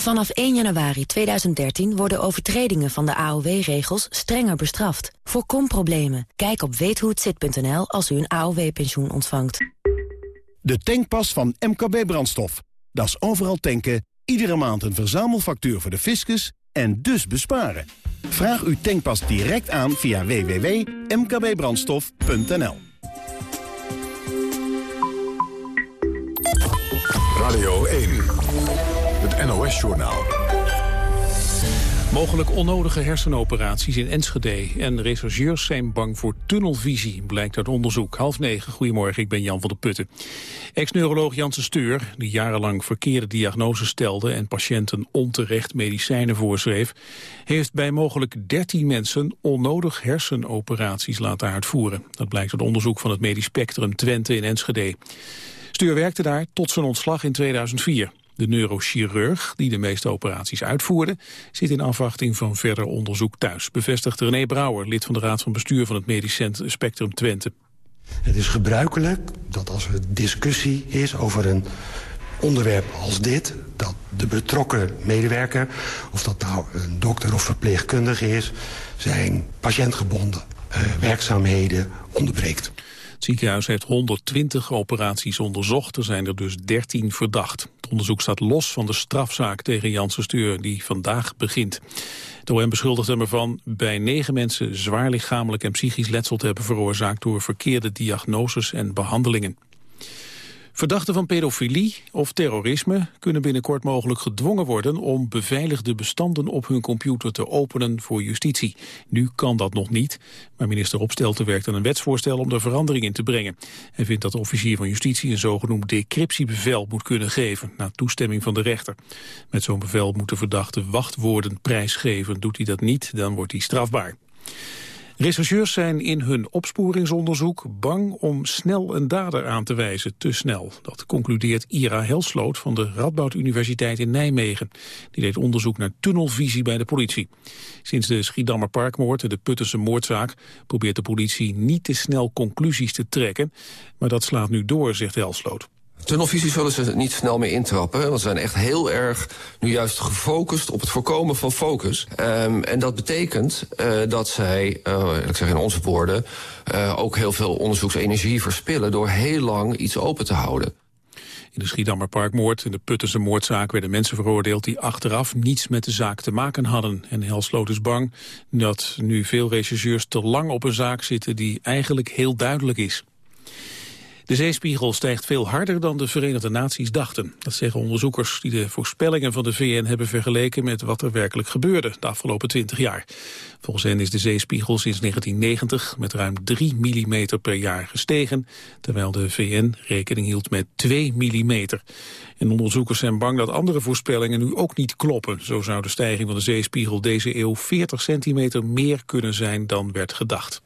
Vanaf 1 januari 2013 worden overtredingen van de AOW-regels strenger bestraft. Voorkom problemen. Kijk op weethohetzit.nl als u een AOW-pensioen ontvangt. De tankpas van MKB Brandstof. Dat is overal tanken, iedere maand een verzamelfactuur voor de fiscus en dus besparen. Vraag uw tankpas direct aan via www.mkbbrandstof.nl Radio 1, NOS-journaal. Mogelijk onnodige hersenoperaties in Enschede. En rechercheurs zijn bang voor tunnelvisie, blijkt uit onderzoek. Half negen, goedemorgen, ik ben Jan van der Putten. Ex-neuroloog Janssen Steur, die jarenlang verkeerde diagnoses stelde... en patiënten onterecht medicijnen voorschreef... heeft bij mogelijk 13 mensen onnodig hersenoperaties laten uitvoeren. Dat blijkt uit onderzoek van het Medisch Spectrum Twente in Enschede. Steur werkte daar tot zijn ontslag in 2004. De neurochirurg, die de meeste operaties uitvoerde, zit in afwachting van verder onderzoek thuis, bevestigt René Brouwer, lid van de Raad van Bestuur van het Medisch Spectrum Twente. Het is gebruikelijk dat als er discussie is over een onderwerp als dit... dat de betrokken medewerker, of dat nou een dokter of verpleegkundige is... zijn patiëntgebonden uh, werkzaamheden onderbreekt. Het ziekenhuis heeft 120 operaties onderzocht. Er zijn er dus 13 verdacht. Het onderzoek staat los van de strafzaak tegen Janssen Stuur die vandaag begint. De OM beschuldigt hem ervan bij negen mensen zwaar lichamelijk en psychisch letsel te hebben veroorzaakt door verkeerde diagnoses en behandelingen. Verdachten van pedofilie of terrorisme kunnen binnenkort mogelijk gedwongen worden om beveiligde bestanden op hun computer te openen voor justitie. Nu kan dat nog niet, maar minister Opstelten werkt aan een wetsvoorstel om er verandering in te brengen. Hij vindt dat de officier van justitie een zogenoemd decryptiebevel moet kunnen geven, na toestemming van de rechter. Met zo'n bevel moet de verdachte wachtwoorden prijsgeven. Doet hij dat niet, dan wordt hij strafbaar. Rechercheurs zijn in hun opsporingsonderzoek bang om snel een dader aan te wijzen, te snel. Dat concludeert Ira Helsloot van de Radboud Universiteit in Nijmegen. Die deed onderzoek naar tunnelvisie bij de politie. Sinds de Schiedammer Parkmoord en de Puttense moordzaak probeert de politie niet te snel conclusies te trekken. Maar dat slaat nu door, zegt Helsloot. Tunnelvisie zullen ze niet snel meer intrappen. Want ze zijn echt heel erg nu juist gefocust op het voorkomen van focus. Um, en dat betekent uh, dat zij, uh, ik zeg in onze woorden... Uh, ook heel veel onderzoeksenergie verspillen... door heel lang iets open te houden. In de Schiedammer Parkmoord en de Puttense moordzaak werden mensen veroordeeld die achteraf niets met de zaak te maken hadden. En Helsloot is bang dat nu veel rechercheurs te lang op een zaak zitten die eigenlijk heel duidelijk is. De zeespiegel stijgt veel harder dan de Verenigde Naties dachten. Dat zeggen onderzoekers die de voorspellingen van de VN hebben vergeleken met wat er werkelijk gebeurde de afgelopen 20 jaar. Volgens hen is de zeespiegel sinds 1990 met ruim 3 mm per jaar gestegen, terwijl de VN rekening hield met 2 mm. En onderzoekers zijn bang dat andere voorspellingen nu ook niet kloppen. Zo zou de stijging van de zeespiegel deze eeuw 40 centimeter meer kunnen zijn dan werd gedacht.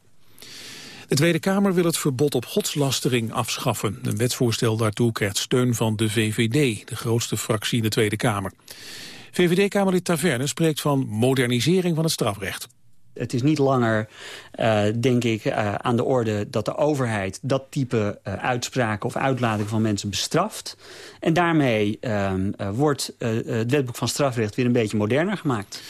De Tweede Kamer wil het verbod op godslastering afschaffen. Een wetsvoorstel daartoe krijgt steun van de VVD, de grootste fractie in de Tweede Kamer. VVD-Kamerlid Taverne spreekt van modernisering van het strafrecht. Het is niet langer, uh, denk ik, uh, aan de orde dat de overheid dat type uh, uitspraken of uitlatingen van mensen bestraft. En daarmee ehm, wordt het wetboek van strafrecht weer een beetje moderner gemaakt.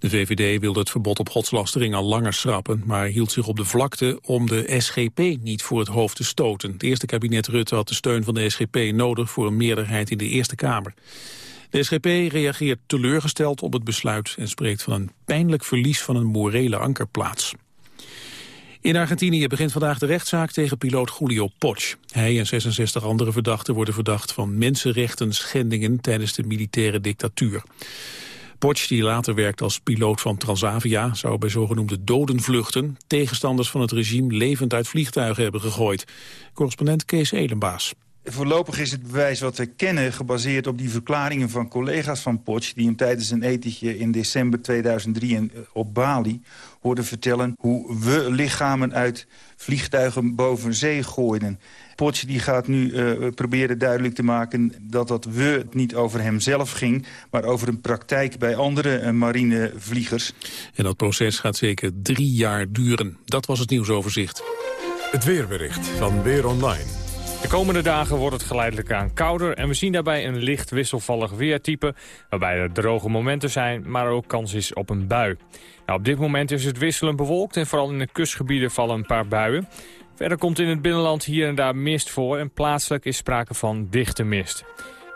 De VVD wilde het verbod op godslastering al langer schrappen... maar hield zich op de vlakte om de SGP niet voor het hoofd te stoten. Het eerste kabinet Rutte had de steun van de SGP nodig... voor een meerderheid in de Eerste Kamer. De SGP reageert teleurgesteld op het besluit... en spreekt van een pijnlijk verlies van een morele ankerplaats. In Argentinië begint vandaag de rechtszaak tegen piloot Julio Poch. Hij en 66 andere verdachten worden verdacht van mensenrechten schendingen tijdens de militaire dictatuur. Potsch, die later werkte als piloot van Transavia... zou bij zogenoemde dodenvluchten tegenstanders van het regime... levend uit vliegtuigen hebben gegooid. Correspondent Kees Elenbaas. Voorlopig is het bewijs wat we kennen gebaseerd op die verklaringen van collega's van Potsch... die hem tijdens een etentje in december 2003 eh, op Bali hoorden vertellen... hoe we lichamen uit vliegtuigen boven zee gooiden. Potsch die gaat nu uh, proberen duidelijk te maken dat dat we niet over hemzelf ging... maar over een praktijk bij andere uh, marinevliegers. En dat proces gaat zeker drie jaar duren. Dat was het nieuwsoverzicht. Het weerbericht van Weer Online. De komende dagen wordt het geleidelijk aan kouder en we zien daarbij een licht wisselvallig weertype, waarbij er droge momenten zijn, maar ook kans is op een bui. Nou, op dit moment is het wisselend bewolkt en vooral in de kustgebieden vallen een paar buien. Verder komt in het binnenland hier en daar mist voor en plaatselijk is sprake van dichte mist.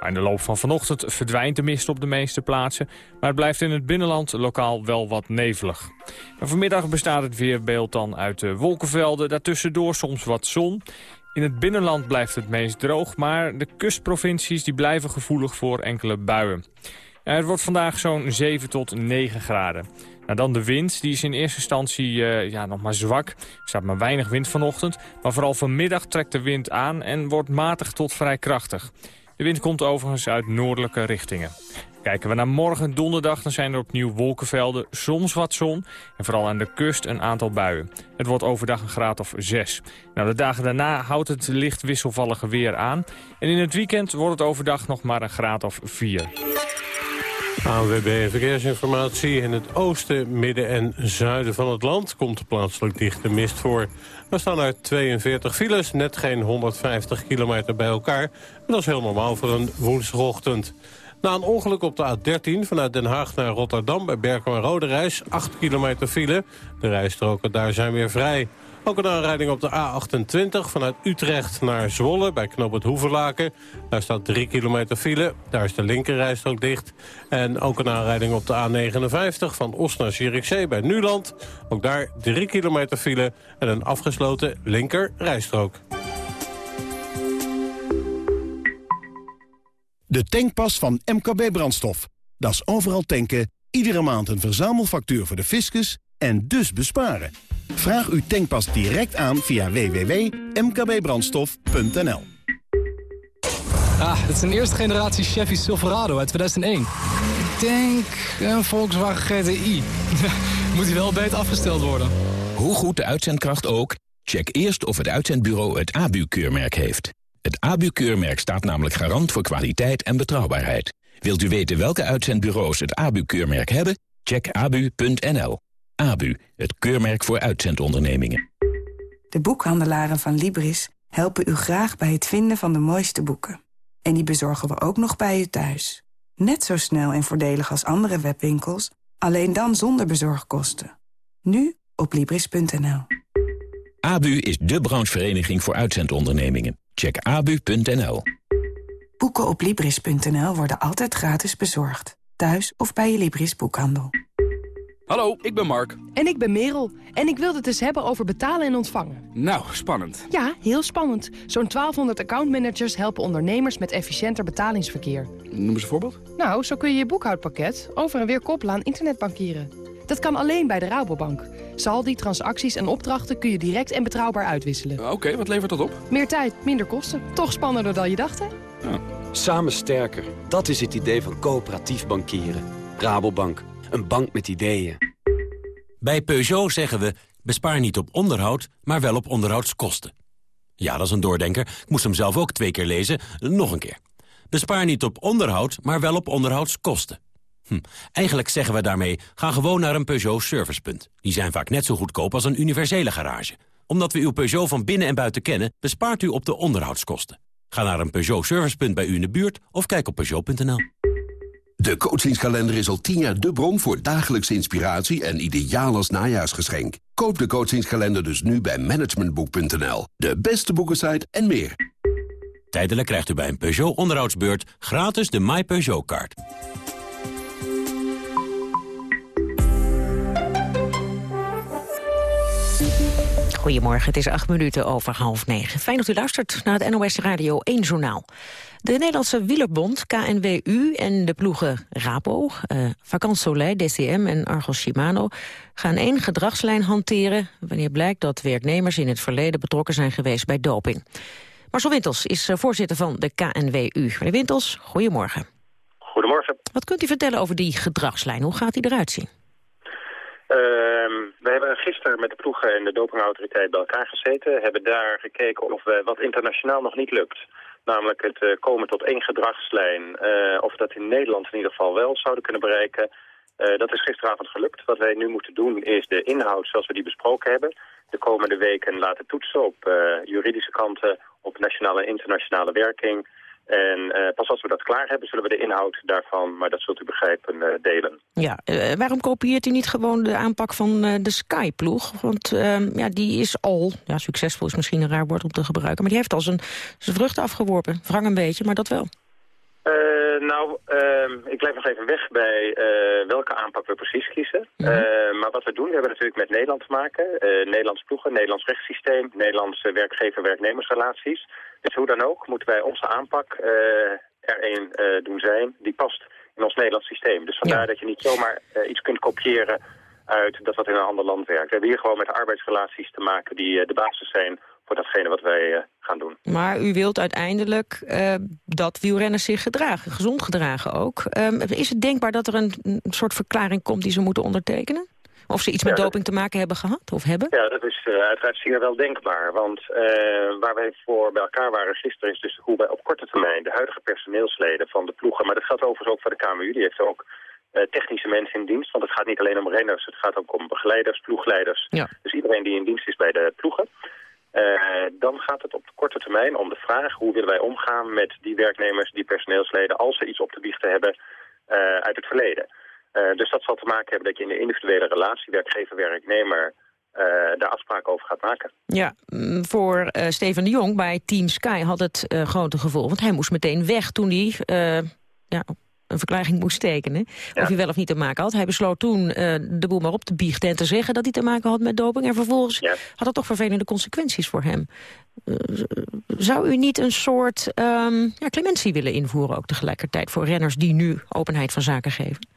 In de loop van vanochtend verdwijnt de mist op de meeste plaatsen... maar het blijft in het binnenland lokaal wel wat nevelig. vanmiddag bestaat het weerbeeld dan uit de wolkenvelden... daartussendoor soms wat zon. In het binnenland blijft het meest droog... maar de kustprovincies die blijven gevoelig voor enkele buien. het wordt vandaag zo'n 7 tot 9 graden. Nou, dan de wind, die is in eerste instantie uh, ja, nog maar zwak. Er staat maar weinig wind vanochtend. Maar vooral vanmiddag trekt de wind aan en wordt matig tot vrij krachtig. De wind komt overigens uit noordelijke richtingen. Kijken we naar morgen donderdag, dan zijn er opnieuw wolkenvelden, soms wat zon... en vooral aan de kust een aantal buien. Het wordt overdag een graad of 6. Nou, de dagen daarna houdt het licht wisselvallige weer aan... en in het weekend wordt het overdag nog maar een graad of 4. ANWB Verkeersinformatie. In het oosten, midden en zuiden van het land komt plaatselijk dichte mist voor. Er staan er 42 files, net geen 150 kilometer bij elkaar. Dat is heel normaal voor een woensdagochtend. Na een ongeluk op de A13 vanuit Den Haag naar Rotterdam... bij Berkel en Rode Reis, 8 kilometer file. De rijstroken daar zijn weer vrij. Ook een aanrijding op de A28 vanuit Utrecht naar Zwolle bij Knoop het Hoeverlaken. Daar staat 3 kilometer file, daar is de linkerrijstrook dicht. En ook een aanrijding op de A59 van Os naar Zierikzee bij Nuland. Ook daar 3 kilometer file en een afgesloten linkerrijstrook. De tankpas van MKB Brandstof. Dat is overal tanken, iedere maand een verzamelfactuur voor de fiscus en dus besparen. Vraag uw tankpas direct aan via www.mkbbrandstof.nl. Ah, het is een eerste generatie Chevy Silverado uit 2001. Ik denk een Volkswagen GTI. <laughs> Moet hij wel beter afgesteld worden. Hoe goed de uitzendkracht ook, check eerst of het uitzendbureau het ABU-keurmerk heeft. Het ABU-keurmerk staat namelijk garant voor kwaliteit en betrouwbaarheid. Wilt u weten welke uitzendbureaus het ABU-keurmerk hebben? Check abu.nl. ABU, het keurmerk voor uitzendondernemingen. De boekhandelaren van Libris helpen u graag bij het vinden van de mooiste boeken. En die bezorgen we ook nog bij u thuis. Net zo snel en voordelig als andere webwinkels, alleen dan zonder bezorgkosten. Nu op Libris.nl. ABU is de branchevereniging voor uitzendondernemingen. Check abu.nl. Boeken op Libris.nl worden altijd gratis bezorgd. Thuis of bij je Libris boekhandel. Hallo, ik ben Mark. En ik ben Merel. En ik wilde het eens hebben over betalen en ontvangen. Nou, spannend. Ja, heel spannend. Zo'n 1200 accountmanagers helpen ondernemers met efficiënter betalingsverkeer. Noem eens een voorbeeld. Nou, zo kun je je boekhoudpakket over en weer koppelen aan internetbankieren. Dat kan alleen bij de Rabobank. Saldi, transacties en opdrachten kun je direct en betrouwbaar uitwisselen. Oké, wat levert dat op? Meer tijd, minder kosten. Toch spannender dan je dacht, hè? Ja. Samen sterker. Dat is het idee van coöperatief bankieren. Rabobank. Een bank met ideeën. Bij Peugeot zeggen we, bespaar niet op onderhoud, maar wel op onderhoudskosten. Ja, dat is een doordenker. Ik moest hem zelf ook twee keer lezen. Nog een keer. Bespaar niet op onderhoud, maar wel op onderhoudskosten. Hm. Eigenlijk zeggen we daarmee, ga gewoon naar een Peugeot servicepunt. Die zijn vaak net zo goedkoop als een universele garage. Omdat we uw Peugeot van binnen en buiten kennen, bespaart u op de onderhoudskosten. Ga naar een Peugeot servicepunt bij u in de buurt of kijk op Peugeot.nl. De coachingskalender is al tien jaar de bron voor dagelijkse inspiratie en ideaal als najaarsgeschenk. Koop de coachingskalender dus nu bij managementboek.nl. De beste boekensite en meer. Tijdelijk krijgt u bij een Peugeot onderhoudsbeurt gratis de My Peugeot kaart. Goedemorgen, het is acht minuten over half negen. Fijn dat u luistert naar het NOS Radio 1 Journaal. De Nederlandse Wielerbond, KNWU en de ploegen Rapo, Vakant Soleil, DCM en Argos Shimano gaan één gedragslijn hanteren wanneer blijkt dat werknemers in het verleden betrokken zijn geweest bij doping. Marcel Wintels is eh, voorzitter van de KNWU. Meneer Wintels, goedemorgen. Goedemorgen. Wat kunt u vertellen over die gedragslijn? Hoe gaat die eruit zien? Ehm, we hebben gisteren met de ploegen en de dopingautoriteit bij elkaar gezeten. Hebben daar gekeken of we wat internationaal nog niet lukt. Namelijk het uh, komen tot één gedragslijn. Uh, of dat in Nederland in ieder geval wel zouden kunnen bereiken. Eh, dat is gisteravond gelukt. Wat wij nu moeten doen is de inhoud zoals we die besproken hebben... de komende weken laten toetsen op juridische kanten, op nationale en internationale werking... En uh, pas als we dat klaar hebben, zullen we de inhoud daarvan, maar dat zult u begrijpen, uh, delen. Ja, uh, waarom kopieert u niet gewoon de aanpak van de Sky-ploeg? Want ehm, ja, die is al, ja, succesvol is misschien een raar woord om te gebruiken... maar die heeft al zijn, zijn vruchten afgeworpen. Wrang een beetje, maar dat wel. nou, ehm, ik blijf nog even weg bij welke aanpak we precies kiezen. Mm -hmm. maar wat we doen, we hebben natuurlijk met Nederland te maken. Nederlands ploegen, Nederlands rechtssysteem, Nederlandse werkgever-werknemersrelaties... Dus hoe dan ook moeten wij onze aanpak uh, er een uh, doen zijn die past in ons Nederlands systeem. Dus vandaar ja. dat je niet zomaar uh, iets kunt kopiëren uit dat wat in een ander land werkt. We hebben hier gewoon met arbeidsrelaties te maken die de basis zijn voor datgene wat wij gaan doen. Maar u wilt uiteindelijk dat wielrenners zich gedragen, gezond gedragen ook. Um, is het denkbaar dat er een, een soort verklaring komt die ze moeten ondertekenen? Of ze iets met ja, doping te maken hebben gehad of hebben? Ja, dat is uh, uiteraard zeer wel denkbaar. Want uh, waar wij voor bij elkaar waren gisteren is dus hoe wij op korte termijn de huidige personeelsleden van de ploegen, maar dat geldt overigens ook voor de KMU, die heeft ook uh, technische mensen in dienst. Want het gaat niet alleen om renners, het gaat ook om begeleiders, ploegleiders. Ja. Dus iedereen die in dienst is bij de ploegen. dan gaat het op de korte termijn om de vraag hoe willen wij omgaan met die werknemers, die personeelsleden, als ze iets op te biechten hebben uit het verleden. Uh, dus dat zal te maken hebben dat je in de individuele relatie werkgever-werknemer uh, daar afspraken over gaat maken. Ja, voor uh, Steven de Jong bij Team Sky had het grote gevolg. Want hij moest meteen weg toen hij ja, een verklaring moest tekenen. Ja. Of hij wel of niet te maken had. Hij besloot toen de boel maar op te biechten en te zeggen dat hij te maken had met doping. En vervolgens ja. had het toch vervelende consequenties voor hem. zou u niet een soort um, ja, clementie willen invoeren ook tegelijkertijd voor renners die nu openheid van zaken geven?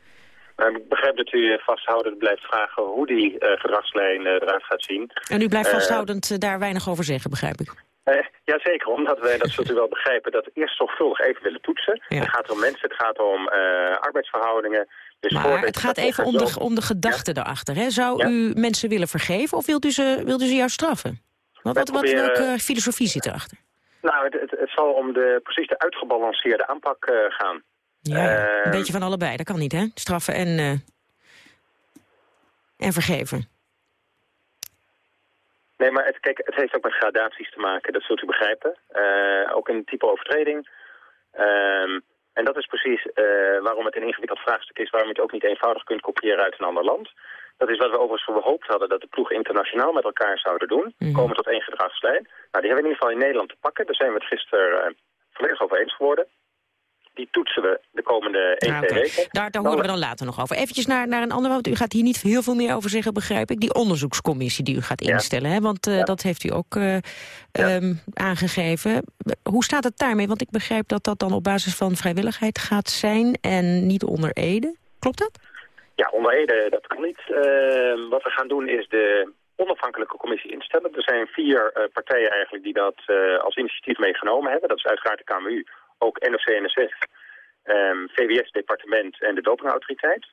Uh, ik begrijp dat u vasthoudend blijft vragen hoe die uh, gedragslijn uh, eruit gaat zien. En u blijft vasthoudend daar weinig over zeggen, begrijp ik. Jazeker, omdat wij, dat zult u wel begrijpen, dat eerst zorgvuldig even willen toetsen. Ja. Het gaat om mensen, het gaat om arbeidsverhoudingen. Dus maar het gaat even om de, om de gedachte ja. daarachter. Hè? Zou ja. u mensen willen vergeven of wilt u ze, wilt u ze juist straffen? Wat, wat, wat, welke filosofie zit erachter? Nou, het, het, het, zal om de, precies de uitgebalanceerde aanpak gaan. Ja, uh, een beetje van allebei. Dat kan niet, hè? Straffen en, uh, en vergeven. Nee, maar het, kijk, het heeft ook met gradaties te maken. Dat zult u begrijpen. Uh, ook een type overtreding. Um, en dat is precies waarom het een ingewikkeld vraagstuk is... waarom je het ook niet eenvoudig kunt kopiëren uit een ander land. Dat is wat we overigens gehoopt hadden... dat de ploegen internationaal met elkaar zouden doen. Mhm. Komen tot één gedragslijn. Nou, die hebben we in ieder geval in Nederland te pakken. Daar zijn we het gisteren volledig over eens geworden die toetsen we de komende 1, Ja, 2 oké. weken. Daar, daar horen we dan later nog over. Eventjes naar, naar een ander, want u gaat hier niet heel veel meer over zeggen, begrijp ik. Die onderzoekscommissie die u gaat Ja. instellen, hè? want eh, Ja. dat heeft u ook eh, ehm, aangegeven. Hoe staat het daarmee? Want ik begrijp dat dat dan op basis van vrijwilligheid gaat zijn en niet onder ede. Klopt dat? Ja, onder Ede, dat kan niet. Eh, wat we gaan doen is de onafhankelijke commissie instellen. Er zijn vier eh, partijen eigenlijk die dat als initiatief meegenomen hebben. Dat is uiteraard de KMU, ook NOC-NSF, ehm, VWS, departement en de dopingautoriteit.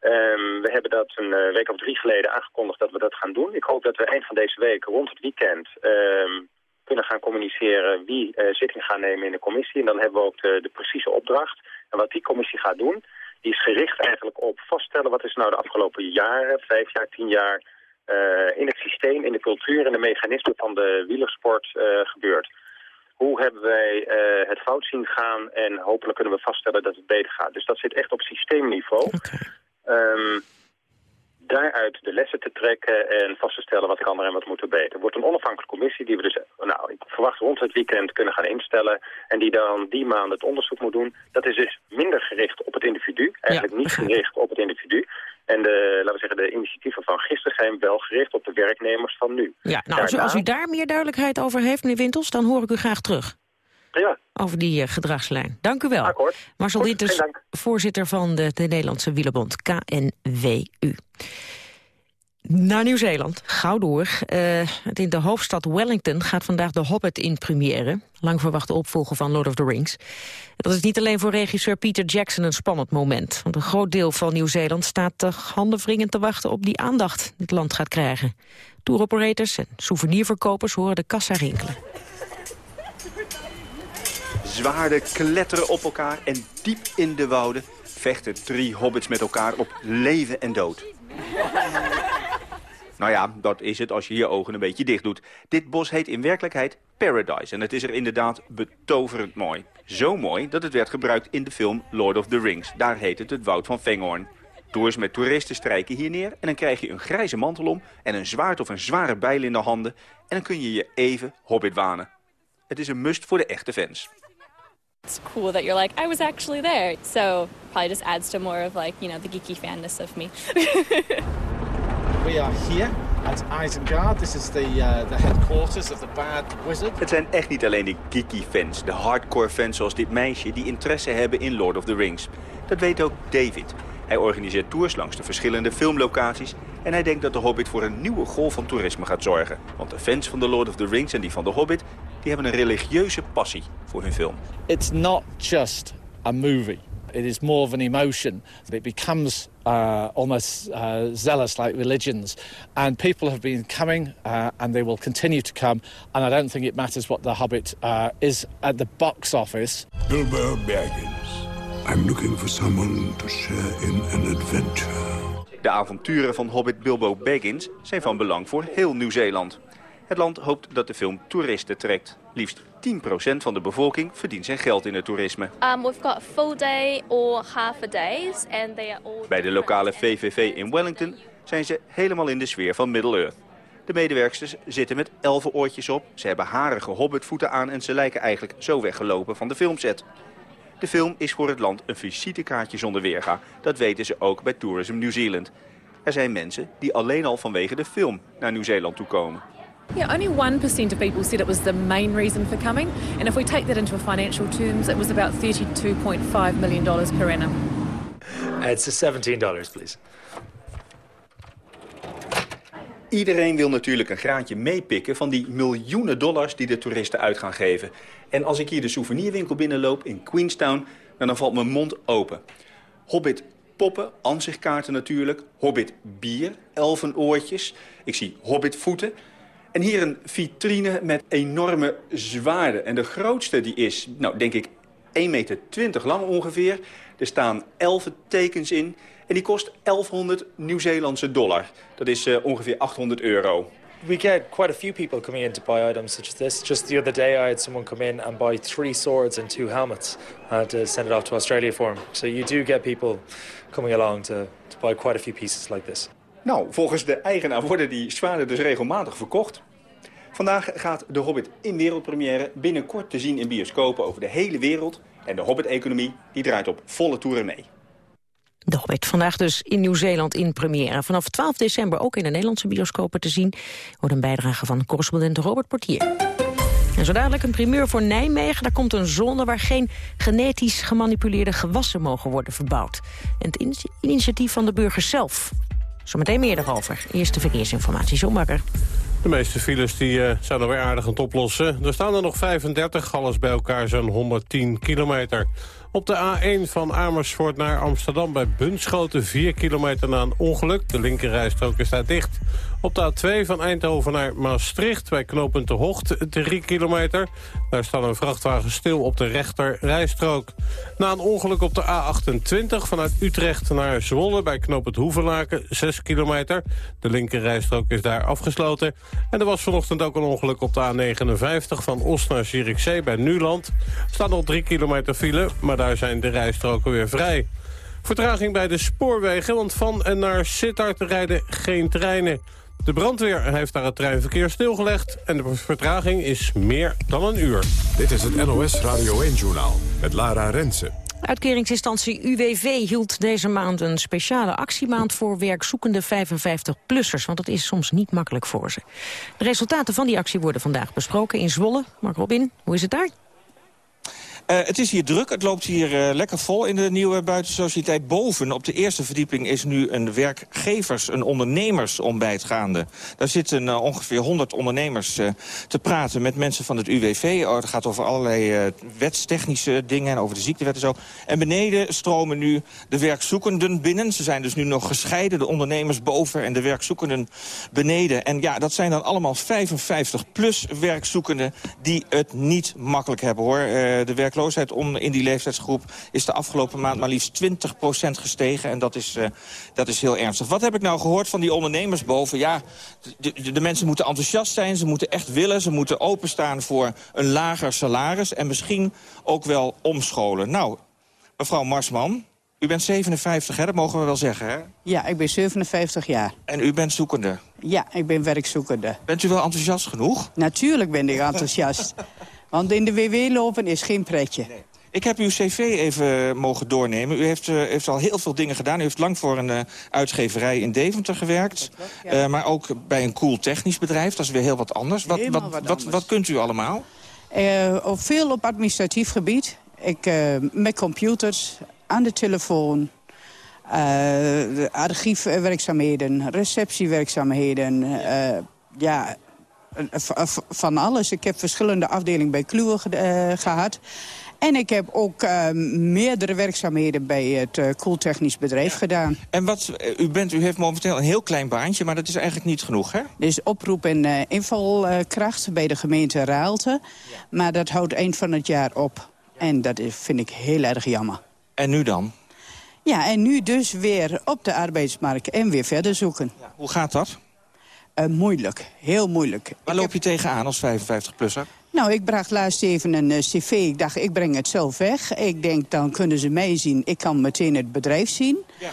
Ehm, we hebben dat een eh, week of drie geleden aangekondigd dat we dat gaan doen. Ik hoop dat we eind van deze week rond het weekend ehm, kunnen gaan communiceren wie eh, zitting gaat nemen in de commissie. En dan hebben we ook de, de precieze opdracht. En wat die commissie gaat doen, die is gericht eigenlijk op vaststellen wat is nou de afgelopen jaren, vijf jaar, tien jaar, eh, in het systeem, in de cultuur en de mechanismen van de wielersport eh, gebeurd. Hoe hebben wij eh, het fout zien gaan en hopelijk kunnen we vaststellen dat het beter gaat. Dus dat zit echt op systeemniveau. Daaruit de lessen te trekken en vast te stellen wat kan er en wat moet er beter. Er wordt een onafhankelijke commissie die we dus, nou, ik verwacht rond het weekend kunnen gaan instellen. En die dan die maand het onderzoek moet doen. Dat is dus minder gericht op het individu. Eigenlijk niet gericht op het individu. En de, laten we zeggen, de initiatieven van gisteren zijn wel gericht op de werknemers van nu. Ja, nou, als, u, Daarna- als u daar meer duidelijkheid over heeft, meneer Wintels, dan hoor ik u graag terug. Over die eh, gedragslijn. Dank u wel. Marcel Goed, voorzitter van de, de Nederlandse Wielerbond, KNWU. Naar Nieuw-Zeeland, gauw door. Eh, in de hoofdstad Wellington gaat vandaag de Hobbit in première. Lang verwachte opvolger van Lord of the Rings. Dat is niet alleen voor regisseur Peter Jackson een spannend moment. Want een groot deel van Nieuw-Zeeland staat handenwringend te wachten op die aandacht dit land gaat krijgen. Touroperators en souvenirverkopers horen de kassa rinkelen. Zwaarden kletteren op elkaar en diep in de wouden vechten drie hobbits met elkaar op leven en dood. Nou ja, dat is het als je je ogen een beetje dicht doet. Dit bos heet in werkelijkheid Paradise en het is er inderdaad betoverend mooi. Zo mooi dat het werd gebruikt in de film Lord of the Rings. Daar heet het het Woud van Fenghorn. Tours met toeristen strijken hier neer en dan krijg je een grijze mantel om... en een zwaard of een zware bijl in de handen... en dan kun je je even hobbit wanen. Het is een must voor de echte fans. It's cool that you're like, I was actually there. So probably just adds to more of like, you know, the geeky fanness of me. <laughs> We are here at Isengard. This is the, uh, the headquarters of the Bad Wizard. Het zijn echt niet alleen de geeky fans, de hardcore fans zoals dit meisje... die interesse hebben in Lord of the Rings. Dat weet ook David. Hij organiseert tours langs de verschillende filmlocaties... en hij denkt dat de Hobbit voor een nieuwe golf van toerisme gaat zorgen. Want de fans van The Lord of the Rings en die van de Hobbit... die hebben een religieuze passie voor hun film. It's not just a movie. It is more of an emotion. It becomes uh, almost uh, zealous like religions. And people have been coming uh, and they will continue to come. And I don't think it matters what The Hobbit uh, is at the box office. Bilbo Baggins. I'm looking for someone to share in an adventure. De avonturen van Hobbit Bilbo Baggins zijn van belang voor heel Nieuw-Zeeland. Het land hoopt dat de film toeristen trekt. Liefst 10% van de bevolking verdient zijn geld in het toerisme. Um, we've got full day or half a days and they are all... Bij de lokale VVV in Wellington zijn ze helemaal in de sfeer van Middle-earth. De medewerksters zitten met elfenoortjes op, ze hebben harige hobbitvoeten aan... en ze lijken eigenlijk zo weggelopen van de filmset. De film is voor het land een visitekaartje zonder weerga. Dat weten ze ook bij Tourism New Zealand. Er zijn mensen die alleen al vanwege de film naar Nieuw-Zeeland toe komen. Yeah, only 1% of people said it was the main reason for coming. And if we take that into financial terms, it was about $32.5 million per annum. It's $17, please. Iedereen wil natuurlijk een graantje meepikken van die miljoenen dollars die de toeristen uit gaan geven. En als ik hier de souvenirwinkel binnenloop in Queenstown, dan valt mijn mond open. Hobbit poppen, ansichtkaarten natuurlijk, Hobbit bier, elfenoortjes. Ik zie Hobbit voeten. En hier een vitrine met enorme zwaarden. En de grootste die is, nou denk ik, 1,20 meter lang ongeveer. Er staan tekens in. En die kost 1100 Nieuw-Zeelandse dollar. Dat is uh, ongeveer 800 euro. We get quite a few people coming in to buy items such as this. Just the other day I had someone come in and buy three swords and two helmets uh, to send it off to Australia for them. So you do get people coming along to, to buy quite a few pieces like this. Nou, volgens de eigenaar worden die zwaarden dus regelmatig verkocht. Vandaag gaat De Hobbit in wereldpremière binnenkort te zien in bioscopen over de hele wereld. En de Hobbit-economie die draait op volle toeren mee. De Hobbit vandaag dus in Nieuw-Zeeland in première. Vanaf 12 december ook in de Nederlandse bioscopen te zien. Wordt een bijdrage van correspondent Robert Portier. En zo dadelijk een primeur voor Nijmegen. Daar komt een zone waar geen genetisch gemanipuleerde gewassen mogen worden verbouwd. En het initiatief van de burgers zelf. Zometeen meer daarover. Eerste verkeersinformatie, Zomaker. De meeste files die, uh, zijn alweer aardig aan het oplossen. Er staan er nog 35, alles bij elkaar zo'n 110 kilometer. Op de A1 van Amersfoort naar Amsterdam bij Bunschoten... 4 kilometer na een ongeluk. De linkerrijstrook is daar dicht. Op de A2 van Eindhoven naar Maastricht bij knooppunt de Hocht 3 kilometer. Daar staat een vrachtwagen stil op de rechter rijstrook. Na een ongeluk op de A28 vanuit Utrecht naar Zwolle bij knooppunt Hoevelaken 6 kilometer. De linker rijstrook is daar afgesloten. En er was vanochtend ook een ongeluk op de A59 van Os naar Zierikzee bij Nuland. Staat nog 3 kilometer file, maar daar zijn de rijstroken weer vrij. Vertraging bij de spoorwegen, want van en naar Sittard rijden geen treinen. De brandweer heeft daar het treinverkeer stilgelegd... en de vertraging is meer dan een uur. Dit is het NOS Radio 1-journaal met Lara Rensen. Uitkeringsinstantie UWV hield deze maand een speciale actiemaand voor werkzoekende 55-plussers, want dat is soms niet makkelijk voor ze. De resultaten van die actie worden vandaag besproken in Zwolle. Mark Robin, hoe is het daar? Uh, het is hier druk. Het loopt hier uh, lekker vol in de nieuwe buitensociëteit. Boven op de eerste verdieping is nu een werkgevers, een ondernemersontbijt gaande. Daar zitten uh, ongeveer 100 ondernemers te praten met mensen van het UWV. Oh, het gaat over allerlei wetstechnische dingen en over de ziektewet en zo. En beneden stromen nu de werkzoekenden binnen. Ze zijn dus nu nog gescheiden, de ondernemers boven en de werkzoekenden beneden. En ja, dat zijn dan allemaal 55-plus werkzoekenden die het niet makkelijk hebben, hoor. de werk werkloosheid om, in die leeftijdsgroep... is de afgelopen maand maar liefst 20% gestegen. En dat is, uh, dat is heel ernstig. Wat heb ik nou gehoord van die ondernemers boven? Ja, de, de, de mensen moeten enthousiast zijn, ze moeten echt willen... ze moeten openstaan voor een lager salaris... en misschien ook wel omscholen. Nou, mevrouw Marsman... U bent 57, hè? dat mogen we wel zeggen, hè? Ja, ik ben 57 jaar. En u bent zoekende? Ja, ik ben werkzoekende. Bent u wel enthousiast genoeg? Natuurlijk ben ik enthousiast. Want in de WW lopen is geen pretje. Nee. Ik heb uw cv even mogen doornemen. U heeft, uh, heeft al heel veel dingen gedaan. U heeft lang voor een uh, uitgeverij in Deventer gewerkt. Ja. uh, maar ook bij een cool technisch bedrijf. Dat is weer heel wat anders. Wat, wat, wat, wat, wat kunt u allemaal? veel op administratief gebied. Ik, met computers, aan de telefoon... Archiefwerkzaamheden, receptiewerkzaamheden, ja, van alles. Ik heb verschillende afdelingen bij Kluwe uh, gehad. En ik heb ook uh, meerdere werkzaamheden bij het uh, koeltechnisch bedrijf gedaan. En wat, u, bent, u heeft momenteel een heel klein baantje, maar dat is eigenlijk niet genoeg, hè? Dus oproep en uh, invalkracht bij de gemeente Raalte. Ja. Maar dat houdt eind van het jaar op. En dat is, vind ik heel erg jammer. En nu dan? Ja, en nu dus weer op de arbeidsmarkt en weer verder zoeken. Ja, hoe gaat dat? Uh, moeilijk, heel moeilijk. Waar loop je tegenaan als 55-plusser? Nou, ik bracht laatst even een uh, cv. Ik dacht, ik breng het zelf weg. Ik denk, dan kunnen ze mij zien. Ik kan meteen het bedrijf zien. Ja.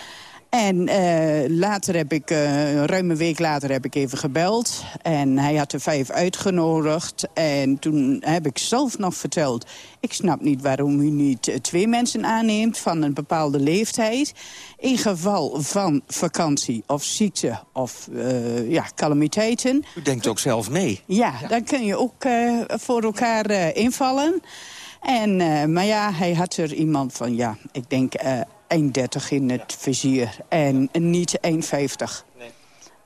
En uh, later heb ik, uh, ruim een week later heb ik even gebeld. En hij had er vijf uitgenodigd. En toen heb ik zelf nog verteld... ik snap niet waarom u niet twee mensen aanneemt van een bepaalde leeftijd. In geval van vakantie of ziekte of uh, ja, calamiteiten. U denkt ook zelf mee. Ja, ja. dan kun je ook voor elkaar invallen. En, maar ja, hij had er iemand van, ja, ik denk 1,30 in het vizier en niet 1,50. Nee.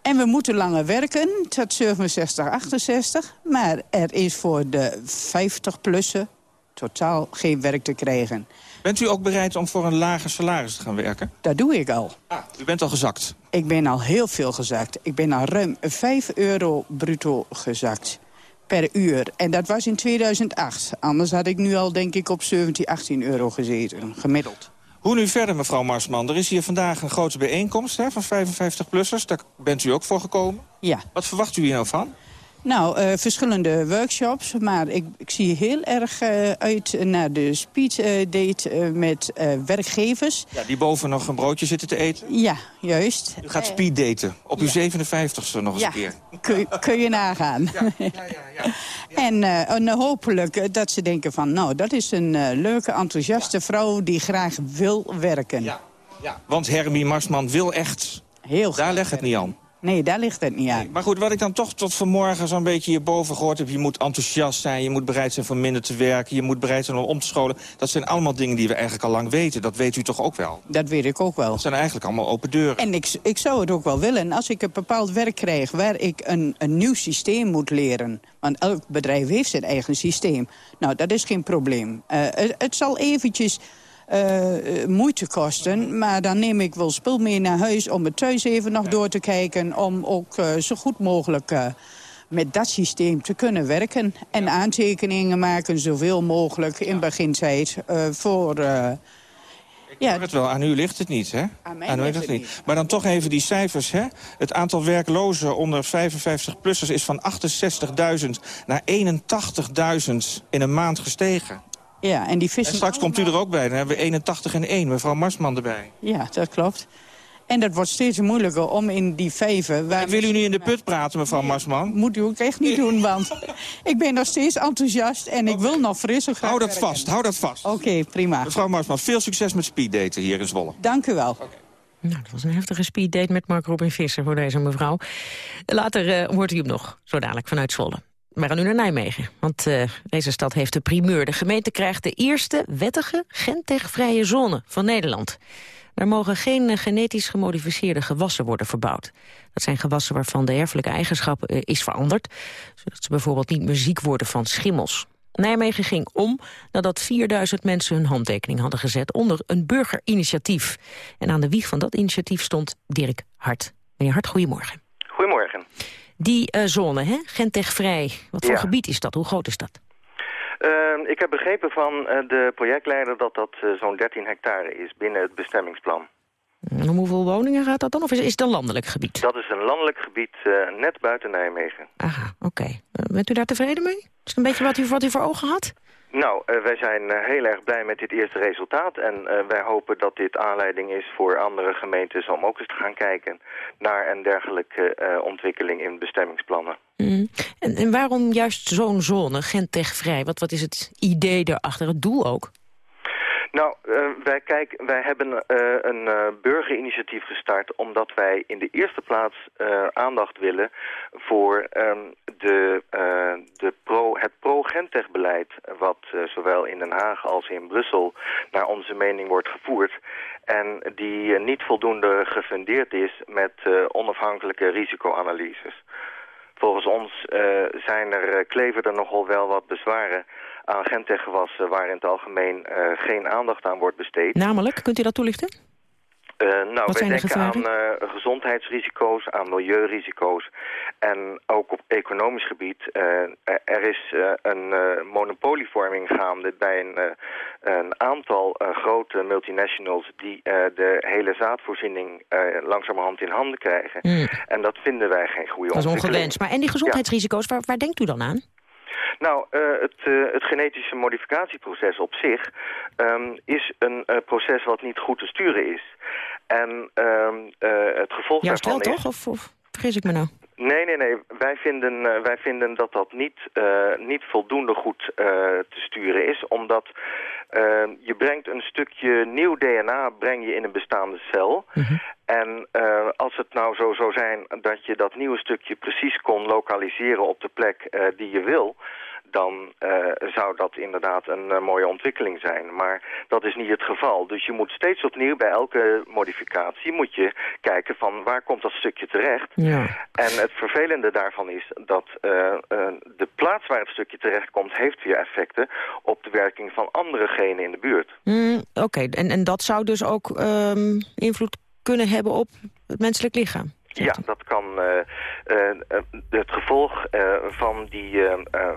En we moeten langer werken, tot 67, 68. Maar er is voor de 50-plussen totaal geen werk te krijgen. Bent u ook bereid om voor een lager salaris te gaan werken? Dat doe ik al. Ah, u bent al gezakt? Ik ben al heel veel gezakt. Ik ben al ruim 5 euro bruto gezakt per uur. En dat was in 2008. Anders had ik nu al denk ik op 17, 18 euro gezeten, gemiddeld. Hoe nu verder, mevrouw Marsman? Er is hier vandaag een grote bijeenkomst hè, van 55-plussers. Daar bent u ook voor gekomen. Ja. Wat verwacht u hier nou van? Nou, uh, verschillende workshops. Maar ik, ik zie heel erg uh, uit naar de speed uh, date met werkgevers. Ja, die boven nog een broodje zitten te eten? Ja, juist. U gaat speed daten. Op uw ja. 57ste nog eens ja. een keer. Kun, kun je nagaan. Ja, ja, ja. ja. <laughs> En, hopelijk dat ze denken van... nou, dat is een leuke, enthousiaste vrouw die graag wil werken. Ja, ja. want Hermie Marsman wil echt... Heel Daar legt het niet aan. Nee, daar ligt het niet aan. Nee, maar goed, wat ik dan toch tot vanmorgen zo'n beetje hierboven gehoord heb... je moet enthousiast zijn, je moet bereid zijn voor minder te werken... je moet bereid zijn om om te scholen. Dat zijn allemaal dingen die we eigenlijk al lang weten. Dat weet u toch ook wel? Dat weet ik ook wel. Dat zijn eigenlijk allemaal open deuren. En ik, ik zou het ook wel willen. Als ik een bepaald werk krijg waar ik een, een nieuw systeem moet leren... want elk bedrijf heeft zijn eigen systeem. Nou, dat is geen probleem. Uh, het, het zal eventjes uh, moeite kosten. Maar dan neem ik wel spul mee naar huis om het thuis even nog door te kijken. Om ook uh, zo goed mogelijk uh, met dat systeem te kunnen werken. En aantekeningen maken zoveel mogelijk in begintijd voor... Ik ja, het wel, aan u ligt het niet, hè? Aan mij aan ligt het niet. niet. Maar dan toch even die cijfers, hè? Het aantal werklozen onder 55-plussers is van 68.000 naar 81.000 in een maand gestegen. Ja, en die vissen... En straks komt u er ook bij. Dan hebben we 81 en 1, mevrouw Marsman erbij. Ja, dat klopt. En dat wordt steeds moeilijker om in die vijven... Waar wil u nu in de put praten, mevrouw nee, Marsman? Moet u ook echt niet doen, want <laughs> ik ben nog steeds enthousiast... en ik wil nog fris graag Hou dat vast, hou dat vast. Oké, okay, prima. Mevrouw Marsman, veel succes met speeddaten hier in Zwolle. Dank u wel. Okay. Nou, dat was een heftige speeddate met Mark Robin Visser voor deze mevrouw. Later uh, hoort u hem nog, zo dadelijk vanuit Zwolle. Gaan nu naar Nijmegen, want uh, deze stad heeft de primeur. De gemeente krijgt de eerste wettige gentechvrije zone van Nederland. Er mogen geen genetisch gemodificeerde gewassen worden verbouwd. Dat zijn gewassen waarvan de erfelijke eigenschap uh, is veranderd... zodat ze bijvoorbeeld niet meer ziek worden van schimmels. Nijmegen ging om nadat 4000 mensen hun handtekening hadden gezet... onder een burgerinitiatief. En aan de wieg van dat initiatief stond Dirk Hart. Meneer Hart, goedemorgen. Die uh, zone, hè? Gentechvrij. Wat voor Ja. gebied is dat? Hoe groot is dat? Ehm, ik heb begrepen van de projectleider dat dat zo'n 13 hectare is binnen het bestemmingsplan. En om hoeveel woningen gaat dat dan? Of is, is het een landelijk gebied? Dat is een landelijk gebied net buiten Nijmegen. Aha, oké. bent u daar tevreden mee? Is het een beetje wat u, wat u voor ogen had? Nou, uh, wij zijn uh, heel erg blij met dit eerste resultaat. En uh, wij hopen dat dit aanleiding is voor andere gemeentes om ook eens te gaan kijken naar een dergelijke ontwikkeling in bestemmingsplannen. Mm. En, en, waarom juist zo'n zone, Gentechvrij? Wat, wat is het idee daarachter, het doel ook? Nou, uh, wij, kijk, wij hebben uh, een uh, burgerinitiatief gestart... omdat wij in de eerste plaats aandacht willen voor um, de, de pro, het pro-Gentech-beleid... wat zowel in Den Haag als in Brussel naar onze mening wordt gevoerd... en die niet voldoende gefundeerd is met onafhankelijke risicoanalyses. Volgens ons zijn er, kleven er nogal wel wat bezwaren aan gentechgewassen waar in het algemeen uh, geen aandacht aan wordt besteed. Namelijk, kunt u dat toelichten? Uh, nou, wij denken aan uh, gezondheidsrisico's, aan milieurisico's en ook op economisch gebied. er is een monopolievorming gaande bij een, een aantal grote multinationals die de hele zaadvoorziening langzamerhand in handen krijgen. Hmm. En dat vinden wij geen goede ontwikkeling. Dat is ongewenst. Maar en die gezondheidsrisico's, waar, waar denkt u dan aan? Nou, uh, het, uh, het, genetische modificatieproces op zich um, is een uh, proces wat niet goed te sturen is. En um, het gevolg Juist daarvan wel, is... toch? Of, of vergis ik me nou? Nee, nee, nee. Wij vinden, uh, wij vinden dat dat niet, uh, niet voldoende goed uh, te sturen is. Omdat je brengt een stukje nieuw DNA breng je in een bestaande cel. -hmm. En als het nou zo zou zijn dat je dat nieuwe stukje precies kon lokaliseren op de plek die je wil dan uh, zou dat inderdaad een uh, mooie ontwikkeling zijn. Maar dat is niet het geval. Dus je moet steeds opnieuw bij elke modificatie moet je kijken van waar komt dat stukje terecht. Ja. En het vervelende daarvan is dat uh, de plaats waar het stukje terecht komt heeft weer effecten op de werking van andere genen in de buurt. Mm, Oké, okay. en, en dat zou dus ook um, invloed kunnen hebben op het menselijk lichaam? Ja, dat kan uh, uh, het gevolg uh, van, die,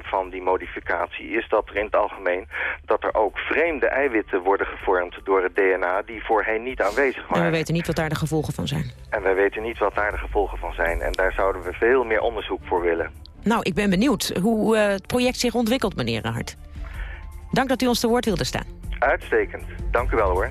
van die modificatie is dat er in het algemeen dat er ook vreemde eiwitten worden gevormd door het DNA die voorheen niet aanwezig waren. En we weten niet wat daar de gevolgen van zijn. En wij weten niet wat daar de gevolgen van zijn. En daar zouden we veel meer onderzoek voor willen. Nou, ik ben benieuwd hoe het project zich ontwikkelt, meneer Hart. Dank dat u ons te woord wilde staan. Uitstekend. Dank u wel hoor.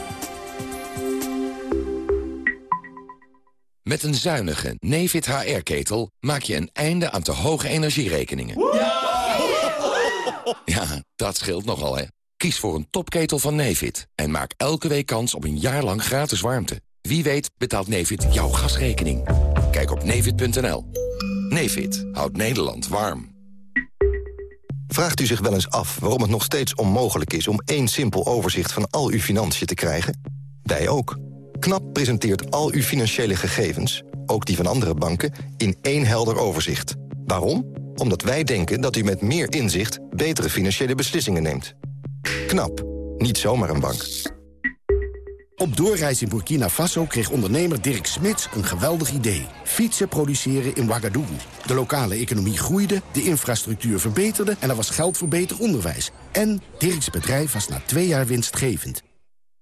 Met een zuinige Nefit HR-ketel maak je een einde aan te hoge energierekeningen. Ja, dat scheelt nogal, hè. Kies voor een topketel van Nefit en maak elke week kans op een jaar lang gratis warmte. Wie weet betaalt Nefit jouw gasrekening. Kijk op nefit.nl. Nefit houdt Nederland warm. Vraagt u zich wel eens af waarom het nog steeds onmogelijk is... om één simpel overzicht van al uw financiën te krijgen? Wij ook. KNAP presenteert al uw financiële gegevens, ook die van andere banken... in één helder overzicht. Waarom? Omdat wij denken dat u met meer inzicht... betere financiële beslissingen neemt. KNAP. Niet zomaar een bank. Op doorreis in Burkina Faso kreeg ondernemer Dirk Smits een geweldig idee. Fietsen produceren in Ouagadougou. De lokale economie groeide, de infrastructuur verbeterde... en er was geld voor beter onderwijs. En Dirks bedrijf was na twee jaar winstgevend.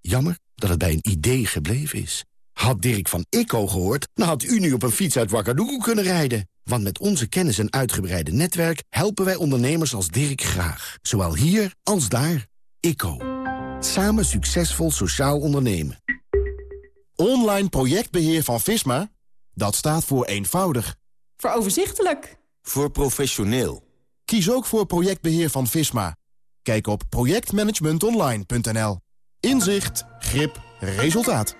Jammer dat het bij een idee gebleven is. Had Dirk van ICO gehoord, dan had u nu op een fiets uit Ouagadougou kunnen rijden. Want met onze kennis en uitgebreide netwerk... helpen wij ondernemers als Dirk graag. Zowel hier als daar. ICO. Samen succesvol sociaal ondernemen. Online projectbeheer van Visma? Dat staat voor eenvoudig. Voor overzichtelijk. Voor professioneel. Kies ook voor projectbeheer van Visma. Kijk op projectmanagementonline.nl. Inzicht, grip, resultaat.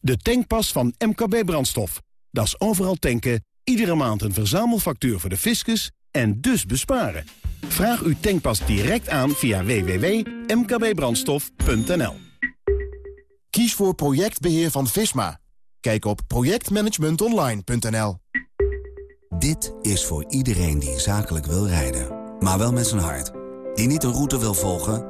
De tankpas van MKB Brandstof. Dat is overal tanken, iedere maand een verzamelfactuur voor de fiscus en dus besparen. Vraag uw tankpas direct aan via www.mkbbrandstof.nl. Kies voor projectbeheer van Visma. Kijk op projectmanagementonline.nl. Dit is voor iedereen die zakelijk wil rijden, maar wel met zijn hart. Die niet een route wil volgen,